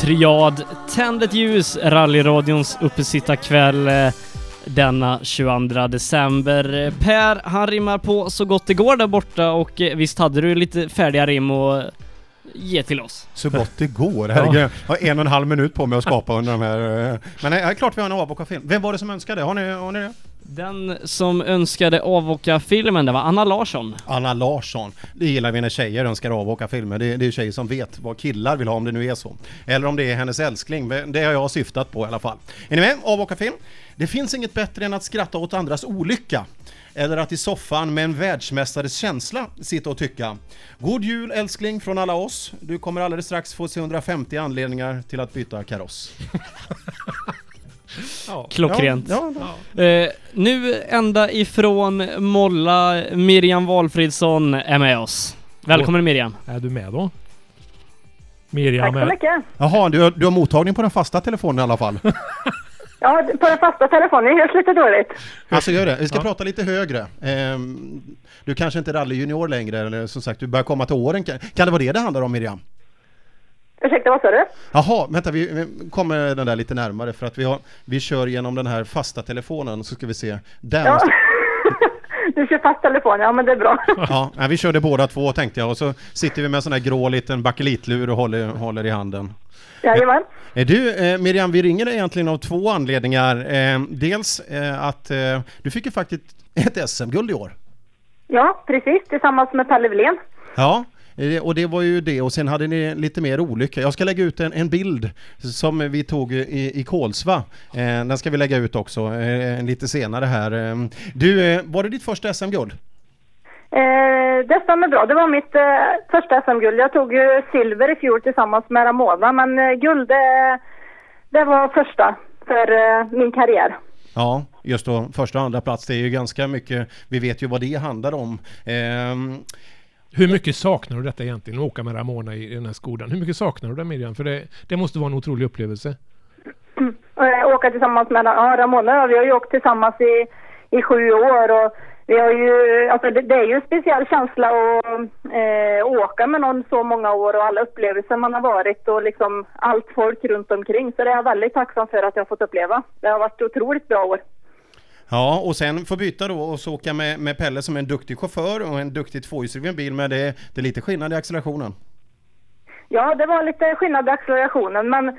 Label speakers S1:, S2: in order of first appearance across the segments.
S1: Triad, Tänd ett ljus, rallyradions uppesittarkväll eh, denna 22 december. Per, han rimmar på så gott det går där borta och eh, visst hade du lite färdiga rim att ge till oss?
S2: Så gott det går. Herregud, jag har en och en halv minut på mig att skapa under de här... eh, Men det är klart vi har en avbokad film. Vem var det som önskade? Har ni, har ni det?
S1: Den som önskade avåka filmen, det var Anna Larsson.
S2: Anna Larsson. Det gillar vi när tjejer önskar avåka filmer. Det, det är tjejer som vet vad killar vill ha om det nu är så. Eller om det är hennes älskling. Men Det har jag syftat på i alla fall. Är ni med? Avåka film. Det finns inget bättre än att skratta åt andras olycka. Eller att i soffan med en världsmästares känsla sitta och tycka. God jul älskling från alla oss. Du kommer alldeles strax få se 150 anledningar till att byta kaross.
S3: Ja.
S1: Klockrent.
S2: Ja, ja,
S1: Eh, nu ända ifrån Molla, Miriam Valfridsson är med oss. Välkommen Miriam.
S3: Är du med då? Miriam
S4: Tack så
S3: är...
S4: mycket.
S2: Jaha, du har, du har mottagning på den fasta telefonen i alla fall.
S4: Ja, på den fasta telefonen hörs lite dåligt.
S2: Alltså gör det. Vi ska
S3: Ja.
S2: prata lite högre. Ehm, du kanske inte är rallyjunior längre, eller som sagt, du börjar komma till åren. Kan, kan det vara det det handlar om Miriam?
S4: Ursäkta, vad sa du?
S2: Jaha, vänta, vi, vi kommer den där lite närmare för att vi, har, vi kör genom den här fasta telefonen så ska vi se. Där
S4: Ja.
S2: måste,
S4: Du kör fast telefon, ja men det är bra.
S2: ja, vi körde båda två tänkte jag och så sitter vi med en sån här grå liten bakelitlur och håller, håller i handen.
S4: Jajamän.
S2: Eh, Du, eh, Miriam, vi ringer dig egentligen av två anledningar. Eh, dels eh, att eh, du fick ju faktiskt ett SM-guld i år.
S4: Ja, precis. Tillsammans med Pelle Wilén.
S2: Ja, och det var ju det och sen hade ni lite mer olycka. Jag ska lägga ut en, en bild som vi tog i, i Kolsva. Eh, den ska vi lägga ut också eh, lite senare här. Eh, Du, eh, var det ditt första SM-guld?
S4: Eh, det stämmer bra. Det var mitt eh, första SM-guld. Jag tog ju silver i fjol tillsammans med Ramona, men eh, guld det, det var första för eh, min karriär.
S2: Ja, just då första och andra plats, det är ju ganska mycket, vi vet ju vad det handlar om.
S3: Hur mycket saknar du detta egentligen? Att åka med Ramona i den här skolan. Hur mycket saknar du det Miriam? För det, det måste vara en otrolig upplevelse.
S4: Åka tillsammans med ja, Ramona. ja, Vi har ju åkt tillsammans i, i sju år och vi har ju, alltså det, det är ju en speciell känsla att eh, åka med någon så många år och alla upplevelser man har varit och liksom allt folk runt omkring. Så det är jag väldigt tacksam för att jag har fått uppleva. Det har varit otroligt bra år.
S2: Ja, och sen få byta då och så åka med, med Pelle som är en duktig chaufför och en duktig tvåhjulsdriven bil, men det, det är lite skillnad i accelerationen.
S4: Ja, det var lite skillnad i accelerationen men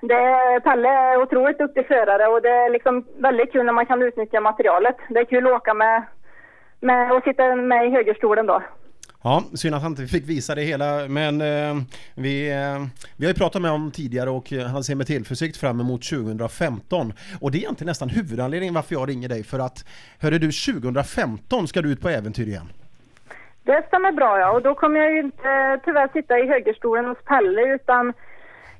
S4: det, Pelle är otroligt duktig förare och det är liksom väldigt kul när man kan utnyttja materialet. Det är kul att åka med, med och sitta med i högerstolen då.
S2: Ja, synd att han inte fick visa det hela, men eh, vi, eh, vi har ju pratat med honom tidigare och eh, han ser med tillförsikt fram emot 2015. Och det är egentligen nästan huvudanledningen varför jag ringer dig, för att hörde du, 2015 ska du ut på äventyr igen.
S4: Det stämmer bra ja och då kommer jag ju inte tyvärr sitta i högerstolen hos Pelle utan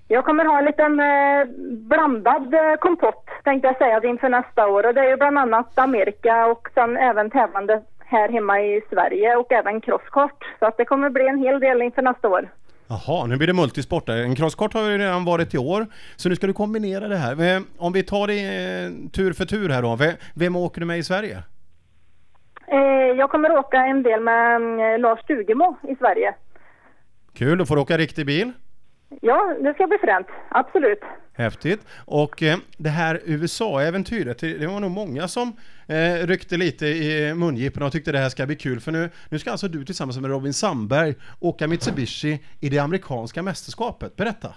S4: jag kommer ha en liten eh, blandad eh, kompott tänkte jag säga inför nästa år och det är ju bland annat Amerika och sen även tävlande här hemma i Sverige och även crosskart. Så att det kommer bli en hel del inför nästa år.
S2: Jaha, nu blir det multisport där. En crosskart har ju redan varit i år, så nu ska du kombinera det här. Eh, Om vi tar det eh, tur för tur här då, Ve- vem åker du med i Sverige?
S4: Eh, jag kommer åka en del med eh, Lars Stugemo i Sverige.
S2: Kul, då får du åka riktig bil.
S4: Ja, det ska bli fränt. Absolut.
S2: Häftigt. Och eh, det här USA-äventyret, det, var nog många som eh, ryckte lite i mungiporna och tyckte det här ska bli kul. För nu, nu ska alltså du tillsammans med Robin Sandberg åka Mitsubishi i det amerikanska mästerskapet. Berätta!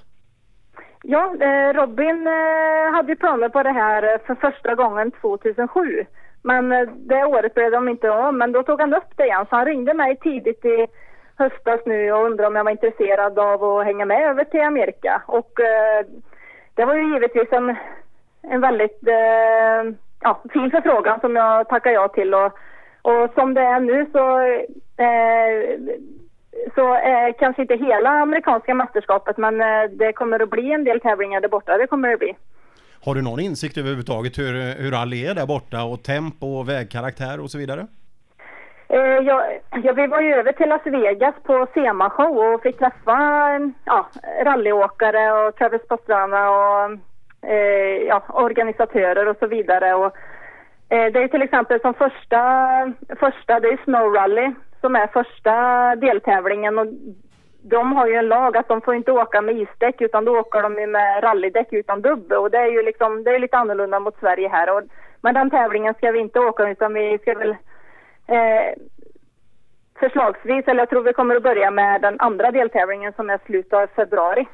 S4: Ja, eh, Robin eh, hade ju planer på det här eh, för första gången 2007. Men eh, det året blev de inte av, men då tog han upp det igen. Så han ringde mig tidigt i höstas nu och undrade om jag var intresserad av att hänga med över till Amerika. Och eh, det var ju givetvis en, en väldigt eh, ja, fin förfrågan som jag tackar ja till. Och, och som det är nu så eh, så eh, kanske inte hela amerikanska mästerskapet men eh, det kommer att bli en del tävlingar där borta, det kommer det bli.
S2: Har du någon insikt överhuvudtaget hur, hur rally är där borta och tempo och vägkaraktär och så vidare?
S4: Eh, jag, ja, vi var ju över till Las Vegas på SEMA-show och fick träffa ja, rallyåkare och Travis Pastrana och eh, ja, organisatörer och så vidare. Och, eh, det är till exempel som första, första det är Snow Rally som är första deltävlingen och de har ju en lag att de får inte åka med isdäck utan då åker de ju med rallydäck utan dubb och det är ju liksom, det är lite annorlunda mot Sverige här och men den tävlingen ska vi inte åka utan vi ska väl eh, förslagsvis, eller jag tror vi kommer att börja med den andra deltävlingen som är slutet av februari.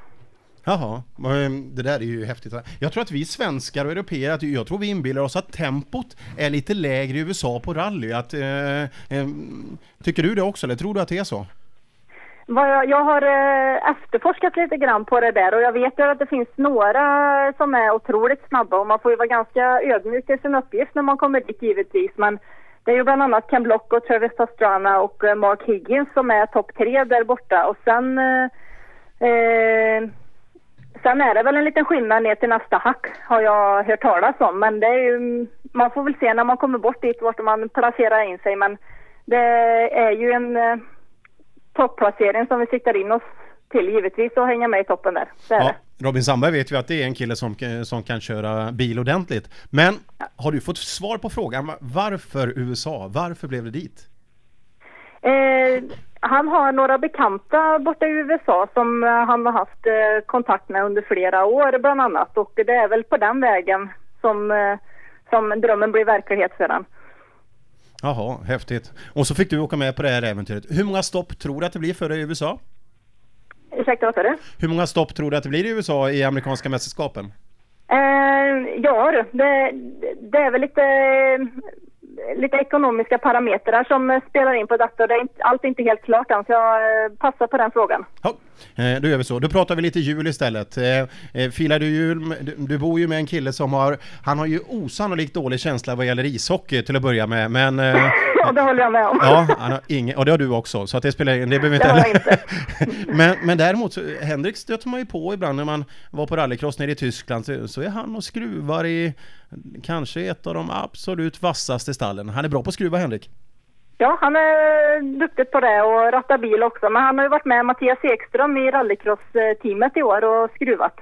S2: Jaha, men det där är ju häftigt. Jag tror att vi svenskar och europeer, att jag tror vi inbillar oss att tempot är lite lägre i USA på rally. Att, eh, eh, tycker du det också, eller tror du att det är så?
S4: Jag, jag har eh, efterforskat lite grann på det där och jag vet ju att det finns några som är otroligt snabba och man får ju vara ganska ödmjuk i sin uppgift när man kommer dit givetvis. Men det är ju bland annat Ken Block och Travis Pastrana och eh, Mark Higgins som är topp tre där borta och sen eh, eh, Sen är det väl en liten skillnad ner till nästa hack har jag hört talas om. Men det är ju, man får väl se när man kommer bort dit vart man placerar in sig. Men det är ju en eh, topplacering som vi siktar in oss till givetvis och hänga med i toppen där. Det är
S2: Ja. Robin Sandberg vet ju att det är en kille som, som kan köra bil ordentligt. Men har du fått svar på frågan varför USA? Varför blev det dit?
S4: Eh, han har några bekanta borta i USA som eh, han har haft eh, kontakt med under flera år bland annat och det är väl på den vägen som, eh, som drömmen blir verklighet för han.
S2: Jaha, häftigt. Och så fick du åka med på det här äventyret. Hur många stopp tror du att det blir för dig i USA?
S4: Ursäkta, vad sa du?
S2: Hur många stopp tror du att det blir i USA i amerikanska mästerskapen?
S4: Eh, ja det, det är väl lite, lite ekonomiska parametrar som spelar in på detta. Det är inte, allt är inte helt klart än så jag eh, passar på den frågan.
S2: Ja, eh, då gör vi så. Då pratar vi lite jul istället. Eh, eh, Filar du jul? Du, bor ju med en kille som har, han har ju osannolikt dålig känsla vad gäller ishockey till att börja med, men eh,
S4: Ja, det håller jag med om.
S2: Ja, han har ingen, och det har du också, så att det spelar ingen, det behöver vi
S4: Det
S2: inte men, men däremot, så, Henrik stöter man ju på ibland när man var på rallycross nere i Tyskland, så, så är han och skruvar i kanske ett av de absolut vassaste stallen. Han är bra på att skruva, Henrik.
S4: Ja, han är duktig på det och rattar bil också. Men han har ju varit med Mattias Ekström i rallycross-teamet i år och skruvat.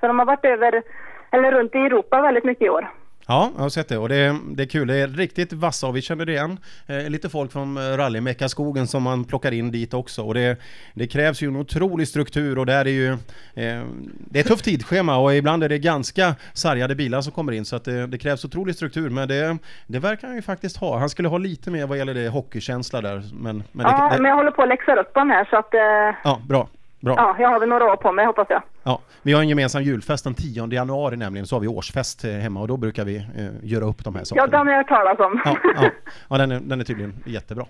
S4: Så de har varit över, eller runt i Europa väldigt mycket i år.
S2: Ja, jag har sett det och det, det är kul. Det är riktigt vassa och vi känner det igen. Eh, lite folk från eh, rallymeckaskogen som man plockar in dit också och det, det krävs ju en otrolig struktur och där är ju eh, Det är ett tufft tidsschema och ibland är det ganska sargade bilar som kommer in så att det, det krävs otrolig struktur men det, det verkar han ju faktiskt ha. Han skulle ha lite mer vad gäller det hockeykänsla där men, men
S4: Ja,
S2: det,
S4: men jag håller på att läxa upp honom här så att... Eh,
S2: Ja, bra. Bra.
S4: ja, jag har väl några år på mig hoppas jag.
S2: Ja, vi har en gemensam julfest den 10 januari nämligen, så har vi årsfest eh, hemma och då brukar vi eh, göra upp de här
S4: Ja,
S2: sakerna.
S4: den har jag hört talas om.
S2: Ja, ja. ja den, är, den är tydligen jättebra.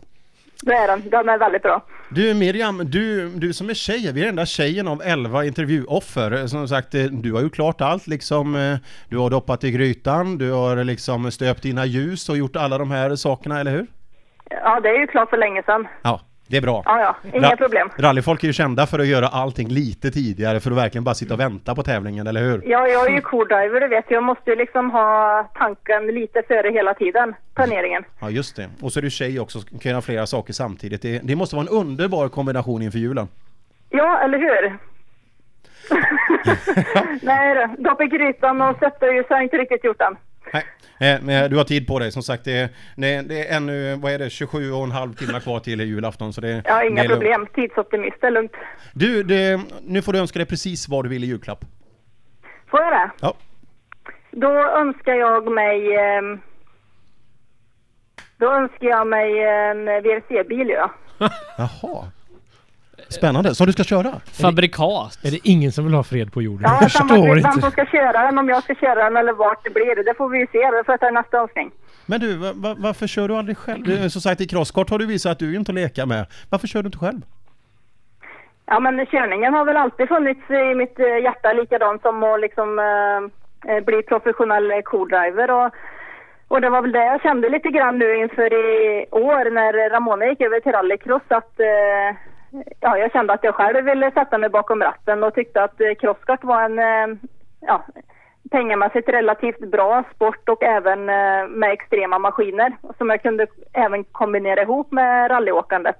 S4: det är den. Den är väldigt bra.
S2: Du Miriam, du, du som är tjej, vi är den enda tjejen av 11 intervjuoffer. Som sagt, eh, du har ju klart allt liksom. eh, Du har doppat i grytan, du har liksom stöpt dina ljus och gjort alla de här sakerna, eller hur?
S4: Ja, det är ju klart för länge sedan.
S2: Ja, det är bra.
S4: Ja, ja, inga
S2: Ra-
S4: problem.
S2: Rallyfolk är ju kända för att göra allting lite tidigare för att verkligen bara sitta och vänta på tävlingen, eller hur?
S4: Ja, jag är ju co-driver, du vet. Jag måste ju liksom ha tanken lite före hela tiden, planeringen.
S2: Ja, just det. Och så är du tjej också, så kan göra flera saker samtidigt. Det, det måste vara en underbar kombination inför julen.
S4: Ja, eller hur? Nej du, dopp i grytan och sätta ljus har jag inte riktigt gjort än.
S2: Nej, eh, men du har tid på dig. Som sagt, det, det, det är ännu, vad är det, 27 och en halv timme kvar till julafton. Så det,
S4: Ja, inga
S2: det är
S4: problem. Tidsoptimist, det är lugnt.
S2: Du, det, nu får du önska dig precis vad du vill i julklapp.
S4: Får jag det?
S2: Ja.
S4: Då önskar jag mig... ehm, Då önskar jag mig en VRC-bil, ja.
S2: Jaha. Spännande. Så du ska köra?
S1: Fabrikat.
S3: Är det ingen som vill ha fred på jorden?
S4: Ja,
S3: jag förstår
S4: vem som
S3: inte.
S4: ska köra den, om jag ska köra den eller vart det blir. Det får vi ju se. Det får jag ta i nästa önskning.
S2: Men du, va, va, varför kör du aldrig själv? Du, Som sagt, i crosskart har du visat att du är inte leka med. Varför kör du inte själv?
S4: Ja, men körningen har väl alltid funnits i mitt eh, hjärta, likadant som att liksom eh, eh, bli professionell eh, co-driver. Och, och det var väl det jag kände lite grann nu inför i år när Ramona gick över till rallycross att eh, ja, jag kände att jag själv ville sätta mig bakom ratten och tyckte att eh, crosskart var en eh, ja, pengamässigt relativt bra sport och även eh, med extrema maskiner som jag kunde även kombinera ihop med rallyåkandet.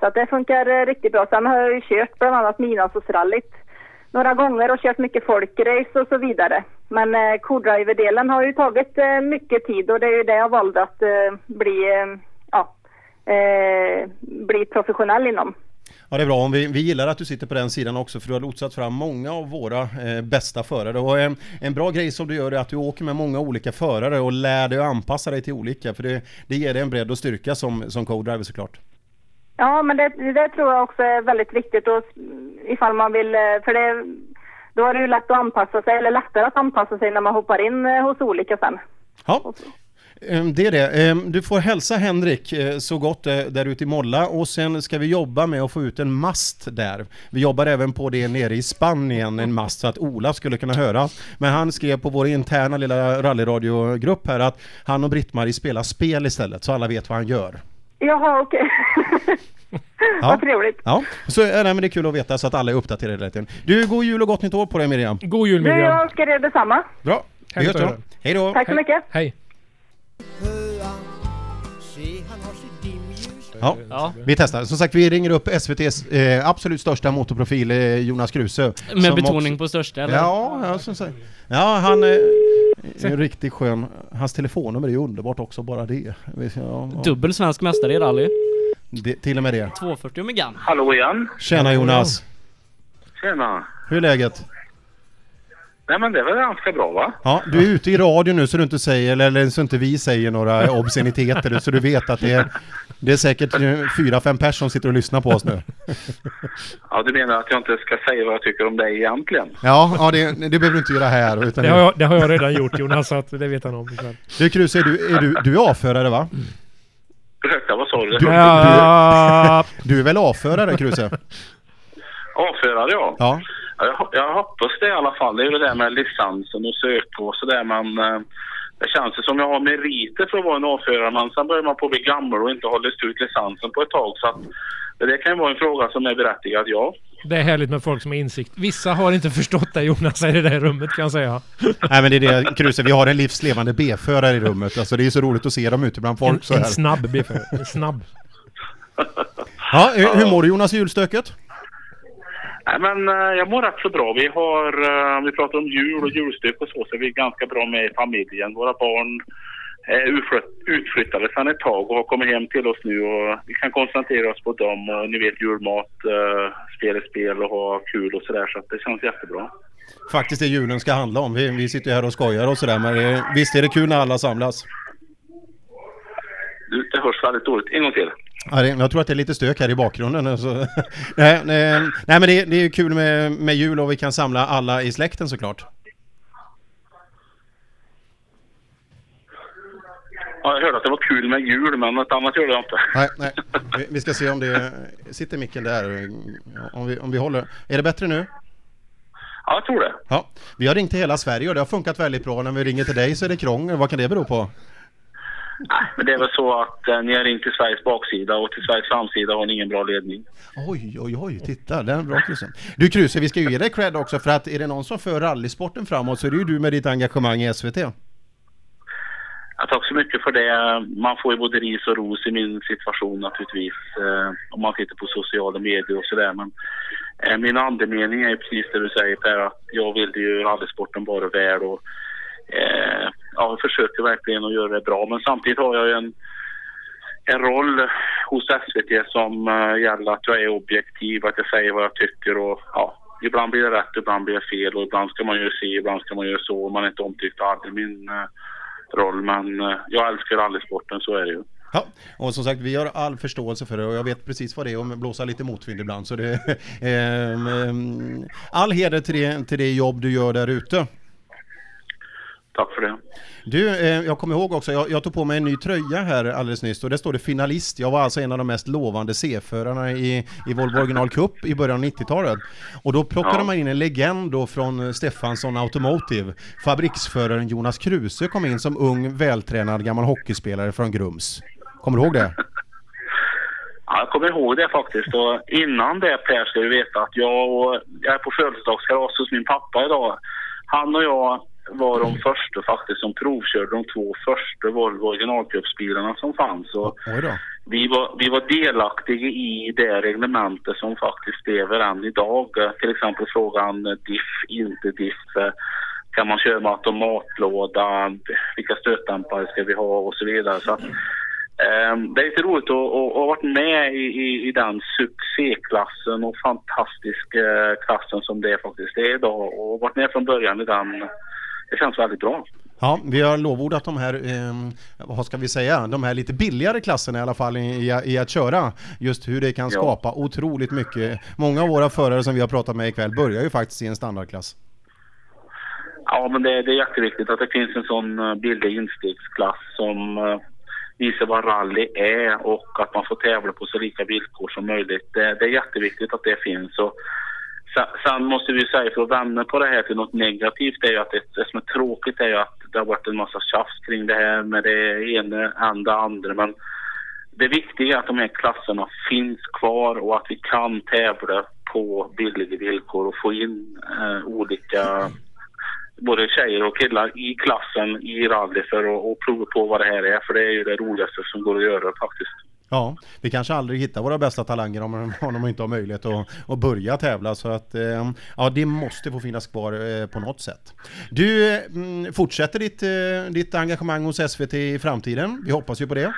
S4: Så att det funkar eh, riktigt bra. Sen har jag ju kört bland annat Midnattsrallyt några gånger och kört mycket folkrace och så vidare. Men eh, co-driver-delen har ju tagit eh, mycket tid och det är ju det jag valde att eh, bli, eh, ja, eh, bli professionell inom.
S2: Ja, det är bra. Vi, vi gillar att du sitter på den sidan också, för du har lotsat fram många av våra eh, bästa förare. Och en, en bra grej som du gör är att du åker med många olika förare och lär dig att anpassa dig till olika, för det, det ger dig en bredd och styrka som, som co-driver såklart.
S4: Ja, men det, det tror jag också är väldigt viktigt och ifall man vill, eh, för det, då är det ju lätt att anpassa sig, eller lättare att anpassa sig när man hoppar in eh, hos olika sen.
S2: Ja, det är det. Ehm, Du får hälsa Henrik eh, så gott eh, där ute i Molla och sen ska vi jobba med att få ut en mast där. Vi jobbar även på det nere i Spanien, en mast så att Ola skulle kunna höra. Men han skrev på vår interna lilla rallyradiogrupp här att han och Britt-Marie spelar spel istället så alla vet vad han gör.
S4: Jaha, okej.
S2: Ja.
S4: Vad trevligt.
S2: Ja, så eh, nej, men det är kul att veta så att alla är uppdaterade hela tiden. Du, god jul och gott nytt år på dig Miriam.
S3: God jul
S4: Du,
S3: Miriam!
S4: jag önskar er detsamma.
S2: Bra,
S3: att
S2: då. Hej då!
S4: Tack så mycket.
S3: Hej!
S2: Ja.
S1: Ja.
S2: Vi testar. Som sagt, vi ringer upp SVTs eh, absolut största motorprofil, eh, Jonas Kruse.
S1: Med betoning
S2: också-
S1: på största eller?
S2: Ja, ja, som sagt. ja han eh, är riktigt skön. Hans telefonnummer är ju underbart också, bara det. Ja, ja.
S1: Dubbel svensk mästare i rally.
S2: det till och med det.
S1: 240 Megane.
S5: Hallå igen.
S2: Tjena Jonas!
S5: Tjena.
S2: Hur är läget?
S5: Nej men det är väl ganska bra va?
S2: Ja, du är ute i radio nu så du inte säger, eller, eller så inte vi säger några obsceniteter, så du vet att det är, det är säkert fyra, fem personer som sitter och lyssnar på oss nu.
S5: Ja du menar att jag inte ska säga vad jag tycker om dig egentligen?
S2: Ja, ja det, det behöver du inte göra här. Utan
S3: Det har, jag, det har jag redan gjort Jonas, så att det vet han om.
S2: Du Kruse, är du, är du, du är A-förare va?
S5: Ursäkta, vad sa du?
S2: Du-
S3: Ja,
S2: Du är väl A-förare Kruse?
S5: Avförare ja.
S2: Ja.
S5: Ja jag, jag hoppas det i alla fall. Det är ju det där med licensen och söka och sådär men eh, det känns ju som jag har meriter för att vara en avförare men sen börjar man på att bli gammal och inte ha löst ut licensen på ett tag så att det kan ju vara en fråga som är berättigad, ja.
S3: det är härligt med folk som har insikt. Vissa har inte förstått det Jonas i det där rummet kan jag säga.
S2: Nej men det är det Kruse, vi har en livslevande B-förare i rummet. Alltså det är så roligt att se dem ute bland
S3: En,
S2: folk så
S3: en
S2: här.
S3: snabb biffer. En snabb.
S2: Ja, hur mår du Jonas i julstöket?
S5: Nej men eh, jag mår rätt så bra. Vi har, om vi pratar om jul och julstök och så, så vi är ganska bra med i familjen. Våra barn är utflyttade sedan ett tag och har kommit hem till oss nu och vi kan koncentrera oss på dem och ni vet julmat, eh, spel spela spel och ha kul och sådär så att det känns jättebra.
S2: Faktiskt det julen ska handla om. Vi, vi sitter ju här och skojar och sådär men visst är det kul när alla samlas?
S5: Du, det hörs väldigt dåligt. En gång till.
S2: Ja, det, jag tror att det är lite stök här i bakgrunden. Alltså. nej, nej, nej men det, det är kul med, med jul och vi kan samla alla i släkten såklart.
S5: Ja, jag hörde att det var kul med jul men något annat gjorde jag inte.
S2: Nej, nej. Vi, vi ska se om det... Sitter micken där? Om vi, om vi håller... Är det bättre nu?
S5: Ja, jag tror det.
S2: Ja. Vi har ringt till hela Sverige och det har funkat väldigt bra. När vi ringer till dig så är det krångel. Vad kan det bero på?
S5: Nej, men det är väl så att eh, ni har ringt till Sveriges baksida och till Sveriges framsida har ni ingen bra ledning.
S2: Oj, oj, oj, titta, den är bra Kruse. Du Kruse, vi ska ju ge dig cred också för att är det någon som för rallysporten framåt så är det ju du med ditt engagemang i SVT.
S5: Ja, tack så mycket för det. Man får ju både ris och ros i min situation naturligtvis. Eh, om man tittar på sociala medier och sådär. Men eh, min andemening är precis det du säger Per. Att jag vill ju rallysporten bara väl och eh, ja, jag försöker verkligen att göra det bra. Men samtidigt har jag ju en, en roll hos SVT som eh, gäller att jag är objektiv, att jag säger vad jag tycker och ja, ibland blir det rätt, ibland blir det fel och ibland ska man ju se, ibland ska man göra så. Man är inte omtyckt av aldrig min eh, roll men eh, jag älskar rallysporten, så är det ju.
S2: Ja, och som sagt vi har all förståelse för det och jag vet precis vad det är att blåsa lite motvind ibland så det... Eh, all heder till det, till det jobb du gör där ute.
S5: Tack för det.
S2: Du, eh, jag kommer ihåg också, jag, jag tog på mig en ny tröja här alldeles nyss och där står det finalist. Jag var alltså en av de mest lovande C-förarna i, i Volvo Original Cup i början av 90-talet. Och då plockade
S5: Ja.
S2: man in en legend då från Stefansson Automotive. Fabriksföraren Jonas Kruse kom in som ung, vältränad gammal hockeyspelare från Grums. Kommer du ihåg det?
S5: Ja, jag kommer ihåg det faktiskt. Och innan det Per ska du veta att jag, och, jag är på födelsedagskalas hos min pappa idag. Han och jag var de första faktiskt som provkörde de två första Volvo originalcupsbilarna som fanns. Och vi var, vi var delaktiga i det reglementet som faktiskt lever än idag. Till exempel frågan diff, inte diff. Kan man köra med automatlåda? Vilka stötdämpare ska vi ha och så vidare. Så Ehm, det är lite roligt att ha varit med i, i, i den succéklassen och fantastiska klassen som det faktiskt är idag och varit med från början i den. Det känns väldigt bra.
S2: Ja, vi har lovordat de här, eh, vad ska vi säga, de här lite billigare klasserna i alla fall i, i att köra. Just hur det kan
S5: Ja.
S2: skapa otroligt mycket. Många av våra förare som vi har pratat med ikväll börjar ju faktiskt i en standardklass.
S5: Ja, men det, det är jätteviktigt att det finns en sån eh, billig instegsklass som eh, visar vad rally är och att man får tävla på så lika villkor som möjligt. Det, det är jätteviktigt att det finns. Och sen, måste vi säga, för att vända på det här till något negativt, är ju att det, det som är tråkigt är ju att det har varit en massa tjafs kring det här med det ena än det andra. Men det viktiga är att de här klasserna finns kvar och att vi kan tävla på billiga villkor och få in eh, olika både tjejer och killar i klassen i rally för att och prova på vad det här är. För det är ju det roligaste som går att göra faktiskt.
S2: Ja, vi kanske aldrig hittar våra bästa talanger om, om de inte har möjlighet att, att börja tävla. Så att, eh, ja, det måste få finnas kvar eh, på något sätt. Du, mm, fortsätter ditt, eh, ditt engagemang hos SVT i framtiden? Vi hoppas ju på det.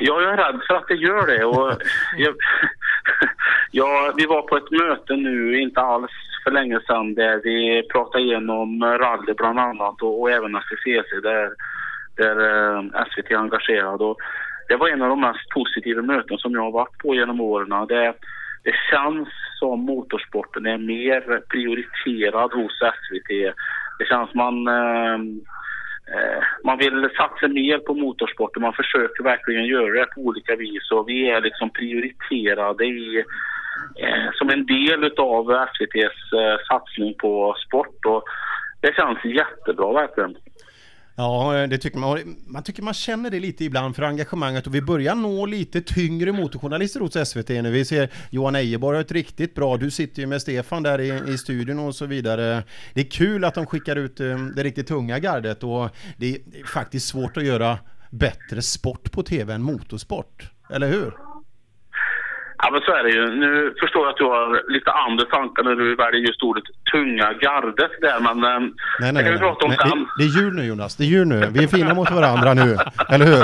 S5: Ja, jag är rädd för att det gör det. Och jag, ja, vi var på ett möte nu, inte alls för länge sedan, där vi pratade igenom rally bland annat och, och även STCC där, där SVT är engagerad. Och det var en av de mest positiva möten som jag har varit på genom åren. Det, det känns som motorsporten är mer prioriterad hos SVT. Det känns man... Ehm, eh, man vill satsa mer på motorsporten. Man försöker verkligen göra det på olika vis och vi är liksom prioriterade i, eh, som en del av SVTs eh, satsning på sport och det känns jättebra verkligen.
S2: Ja, det tycker man. Man tycker man känner det lite ibland för engagemanget och vi börjar nå lite tyngre motorjournalister hos SVT nu. Vi ser Johan Ejeborg har ett riktigt bra, du sitter ju med Stefan där i, i studion och så vidare. Det är kul att de skickar ut ehm, det riktigt tunga gardet och det är faktiskt svårt att göra bättre sport på TV än motorsport. Eller hur?
S5: Ja men så är det ju. Nu förstår jag att du har lite andra tankar när du väljer just ordet tunga gardet där men eh,
S2: Nej,
S5: det
S2: nej,
S5: kan
S2: nej.
S5: vi prata om
S2: nej.
S5: sen.
S2: Det, det är jul nu Jonas, det är jul nu. Vi är fina mot varandra nu, eller hur?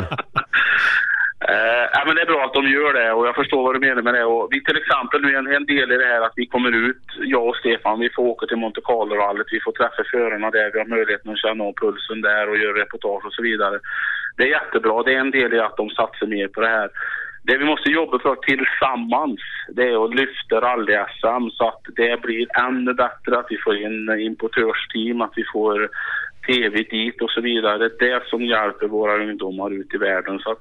S5: Eh, ja, men det är bra att de gör det och jag förstår vad du menar med det. Och vi till exempel nu en, en del i det här att vi kommer ut, jag och Stefan, vi får åka till Monte Carlo-rallyt, vi får träffa förarna där, vi har möjligheten att känna av pulsen där och göra reportage och så vidare. Det är jättebra, det är en del i att de satsar mer på det här. Det vi måste jobba för tillsammans, det är att lyfta rally-SM så att det blir ännu bättre, att vi får in importörsteam, att vi får tv dit och så vidare. Det är det som hjälper våra ungdomar ut i världen. Så att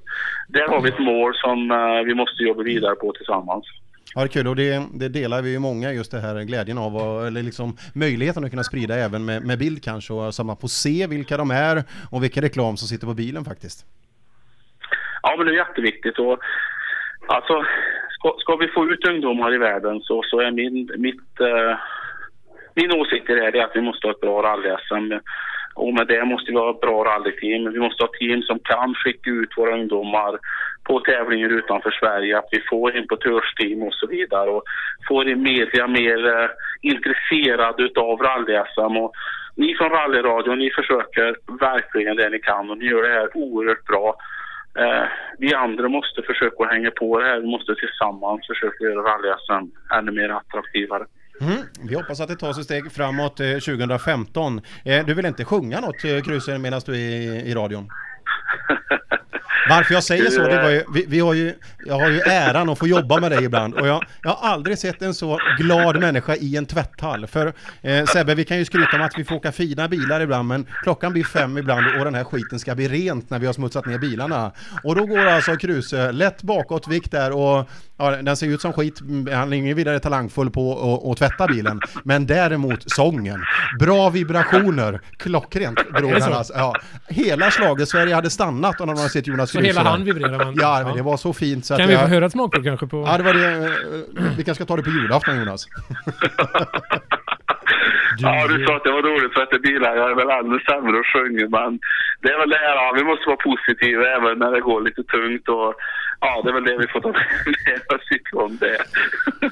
S5: där har vi ett mål som eh, vi måste jobba vidare på tillsammans.
S2: Ja, det är kul och det, det delar vi ju många just det här glädjen av och, eller liksom möjligheten att kunna sprida även med, med bild kanske och så man får se vilka de är och vilken reklam som sitter på bilen faktiskt.
S5: Ja, men det är jätteviktigt. Och, alltså, ska, ska vi få ut ungdomar i världen så, så är min, mitt, eh, min åsikt i det här är att vi måste ha ett bra rally-SM. Och med det måste vi ha ett bra rallyteam. Vi måste ha team som kan skicka ut våra ungdomar på tävlingar utanför Sverige. Att vi får importörsteam och så vidare. Och får i media mer eh, intresserade utav rally-SM. Och ni från rallyradion, ni försöker verkligen det ni kan och ni gör det här oerhört bra. Eh, vi andra måste försöka hänga på det här. Vi måste tillsammans försöka göra rally-SM ännu mer attraktivare.
S2: Mm. Vi hoppas att det tar sig steg framåt eh, 2015. Eh, du vill inte sjunga något Krusen Kruse medan du är i, i radion? Varför jag säger så, det var ju, vi, vi har ju, jag har ju äran att få jobba med dig ibland och jag, jag har aldrig sett en så glad människa i en tvätthall. För eh, Sebbe, vi kan ju skryta om att vi får åka fina bilar ibland, men klockan blir fem ibland och den här skiten ska bli rent när vi har smutsat ner bilarna. Och då går alltså Kruse lätt bakåtvikt där och ja, den ser ut som skit, han är ingen vidare talangfull på att- tvätta bilen, men däremot sången. Bra vibrationer, klockrent drog han
S3: så?
S2: alltså. Ja, hela slaget Sverige hade stannat om de hade sett Jonas
S3: Så hela han vibrerar man?
S2: Ja, men det var så fint så att
S3: Kan vi få
S2: jag...
S3: höra ett smakprov kanske på...
S2: Ja, det var det. eh, Vi kanske ska ta det på julafton Jonas.
S5: Ja, du sa att det var roligt för att det är bilar. Jag är väl alldeles sämre och sjunger, men det är väl det här. Ja, vi måste vara positiva även när det går lite tungt. Och, ja, det är väl det vi får ta med oss ifrån det.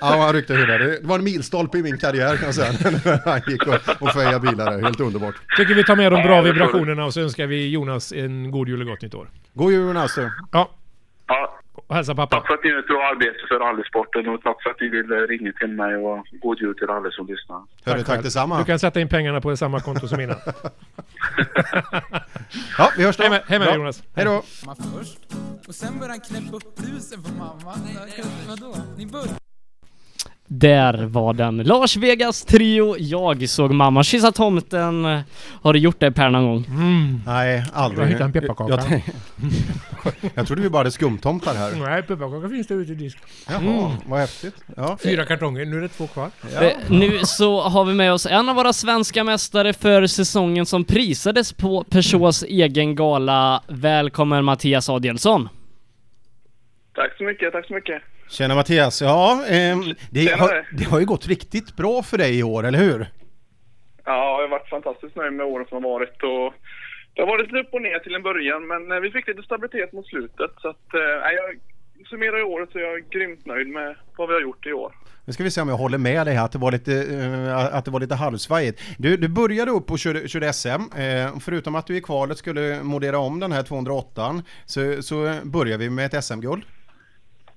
S2: Ja, han ryckte huvudet. Det var en milstolpe i min karriär kan jag säga. När han gick och, och fejade bilar där. Helt underbart.
S3: Tycker vi tar med de bra
S5: Ja, du.
S3: vibrationerna och så önskar vi Jonas en god jul och gott nytt år.
S2: God jul Jonas du.
S3: Ja,
S5: Ja,
S3: och hälsa
S5: tack
S3: pappa.
S5: för att ni gör ett bra arbete för rallysporten och tack för att ni ville ringa till mig och god jul till alla som lyssnar.
S2: Hörru, tack detsamma.
S3: Du kan sätta in pengarna på samma konto som innan.
S2: Ja, vi hörs då.
S3: Hej med, hej med
S2: Bra.
S3: Jonas.
S2: Hej då.
S6: mamma först och sen började han knäppa upp blusen på mamma. Vadå? Ni började
S1: Där var den. Lars Vegas trio, jag såg mamma kyssa tomten. Har du gjort det Per någon gång?
S3: Mm.
S2: Nej, aldrig.
S3: Jag hittade en pepparkaka.
S2: Jag, tänk- jag trodde vi bara hade skumtomtar här.
S3: Nej, pepparkaka finns det ute i disk.
S2: Jaha, vad häftigt. Ja.
S3: Fyra kartonger, nu är det två kvar.
S1: Eh, nu så har vi med oss en av våra svenska mästare för säsongen som prisades på Peugeots egen gala. Välkommen Mattias Adielsson.
S7: Tack så mycket, tack så mycket.
S2: Tjena Mattias. Ja, ehm, det, har, det har ju gått riktigt bra för dig i år, eller hur?
S7: Ja, jag har varit fantastiskt nöjd med åren som har varit och det har varit lite upp och ner till en början men eh, vi fick lite stabilitet mot slutet så att eh, jag summerar i året så är jag grymt nöjd med vad vi har gjort i år.
S2: Nu ska vi se om jag håller med dig här att det var lite, eh, att det var lite halvsvajigt. Du, du började upp och körde, körde SM. Eh, förutom att du i kvalet skulle modera om den här 208 så, så börjar vi med ett SM-guld.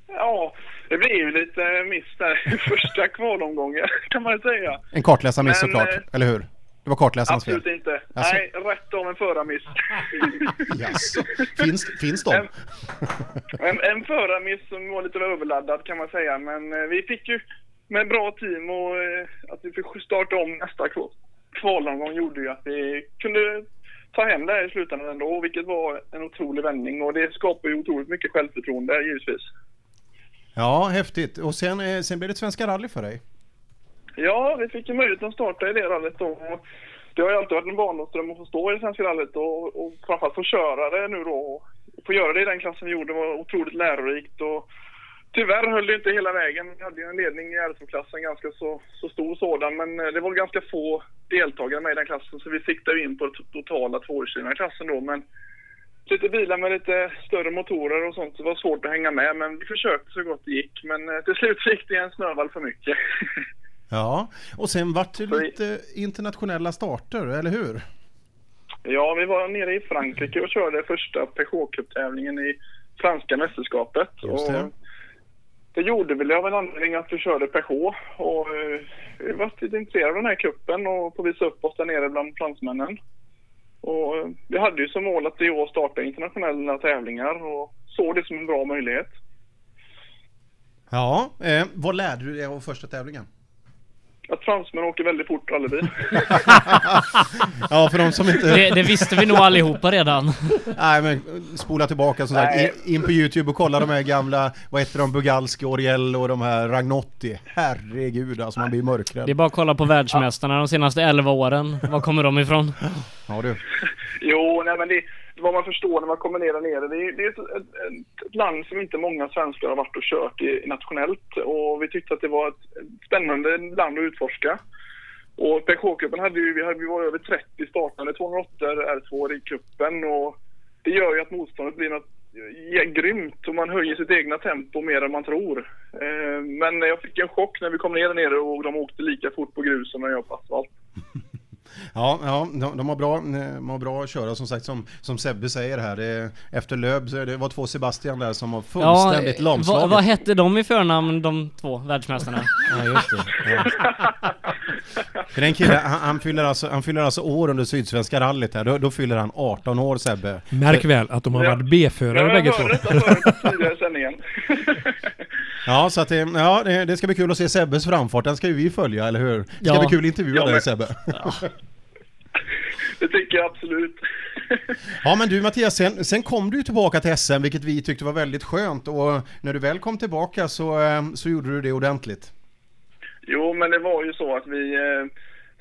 S7: Ja, det blev ju lite miss där i första kvalomgången kan man säga.
S2: En kartläsarmiss såklart,
S7: eh,
S2: eller hur? Det var kartläsarens fel.
S7: Absolut inte.
S2: Alltså.
S7: Nej, rätt av en förarmiss.
S2: Jaså, finns, finns de?
S7: En, en, en förarmiss som var lite överladdad kan man säga. Men eh, vi fick ju med bra team och eh, att vi fick starta om nästa kval- kvalomgång gjorde ju att vi kunde ta hem det här i slutändan ändå. Vilket var en otrolig vändning och det skapar ju otroligt mycket självförtroende givetvis.
S2: Ja, häftigt. Och sen, eh, sen blev det Svenska rally för dig.
S7: Ja, vi fick ju möjlighet att starta i det rallyt då. Och Det har ju alltid varit en barndomsdröm att få stå i det svenska rallyt och, och framförallt få köra det nu då. Få göra det i den klassen vi gjorde var otroligt lärorikt och tyvärr höll det inte hela vägen. Vi hade ju en ledning i R2-klassen, ganska så, så stor sådan, men eh, det var ganska få deltagare med i den klassen så vi siktade ju in på den totala tvåhjulsdrivna klassen då. Men lite bilar med lite större motorer och sånt, det var svårt att hänga med men vi försökte så gott det gick. Men eh, till slut gick det en snövall för mycket.
S2: Ja, och sen vart det
S7: Så
S2: lite internationella starter, eller hur?
S7: Ja, vi var nere i Frankrike och körde första Peugeot Cup-tävlingen i franska mästerskapet.
S2: Just det.
S7: Och det gjorde väl av en anledning att vi körde Peugeot och eh, vi var lite intresserade av den här kuppen och få visa upp oss där nere bland fransmännen. Och eh, vi hade ju som mål att i år starta internationella tävlingar och såg det som en bra möjlighet.
S2: Ja, eh, vad lärde du dig av första tävlingen?
S7: Att fransmän åker väldigt fort rallybil.
S2: Ja, för de som inte...
S1: Det, det visste vi nog allihopa redan.
S2: Nej, men spola tillbaka som sagt, in, in på YouTube och kolla de här gamla, vad heter de, Bugalski, Oriel och de här Ragnotti. Herregud, alltså man blir
S1: Det är
S2: mörkrädd.
S1: bara att kolla på världsmästarna de senaste 11 åren. Var kommer de ifrån?
S2: Ja du.
S7: Jo, nej men det, vad man förstår när man kommer ner där nere, det är, det är ett, ett, ett land som inte många svenskar har varit och kört i, nationellt och vi tyckte att det var ett, ett spännande land att utforska. Och PK-cupen hade ju, vi, hade, vi var över 30 startande 208 R2 i cupen och det gör ju att motståndet blir något ja, grymt och man höjer sitt egna tempo mer än man tror. Eh, men jag fick en chock när vi kom ner där nere och de åkte lika fort på grus som när jag på asfalt.
S2: Ja, ja de, de har bra, eh, de har bra att köra som sagt som, som Sebbe säger här. Det, efter Löb så är det var två Sebastian där som var fullständigt
S1: vad,
S2: lamslagna.
S1: vad hette de i förnamn, de två världsmästarna?
S2: Ja, just det. Ja. För den killen, han, han, fyller alltså, han fyller alltså år under Sydsvenska rallyt här. Då, då fyller han 18 år Sebbe.
S3: Märk väl att de har
S7: Ja.
S3: varit B-förare bägge två.
S7: Jag hörde detta förut tidigare i sändningen.
S2: Ja, så att det, ja, det, det ska bli kul att se Sebbes framfart. Den ska ju vi följa, eller hur? Det ska
S1: Ja.
S2: bli kul att intervjua
S7: Ja,
S2: dig Sebbe.
S7: Det tycker jag absolut.
S2: Ja men du Mattias, sen, sen kom du tillbaka till SM vilket vi tyckte var väldigt skönt och när du väl kom tillbaka så, eh, så gjorde du det ordentligt.
S7: Jo, men det var ju så att vi, eh,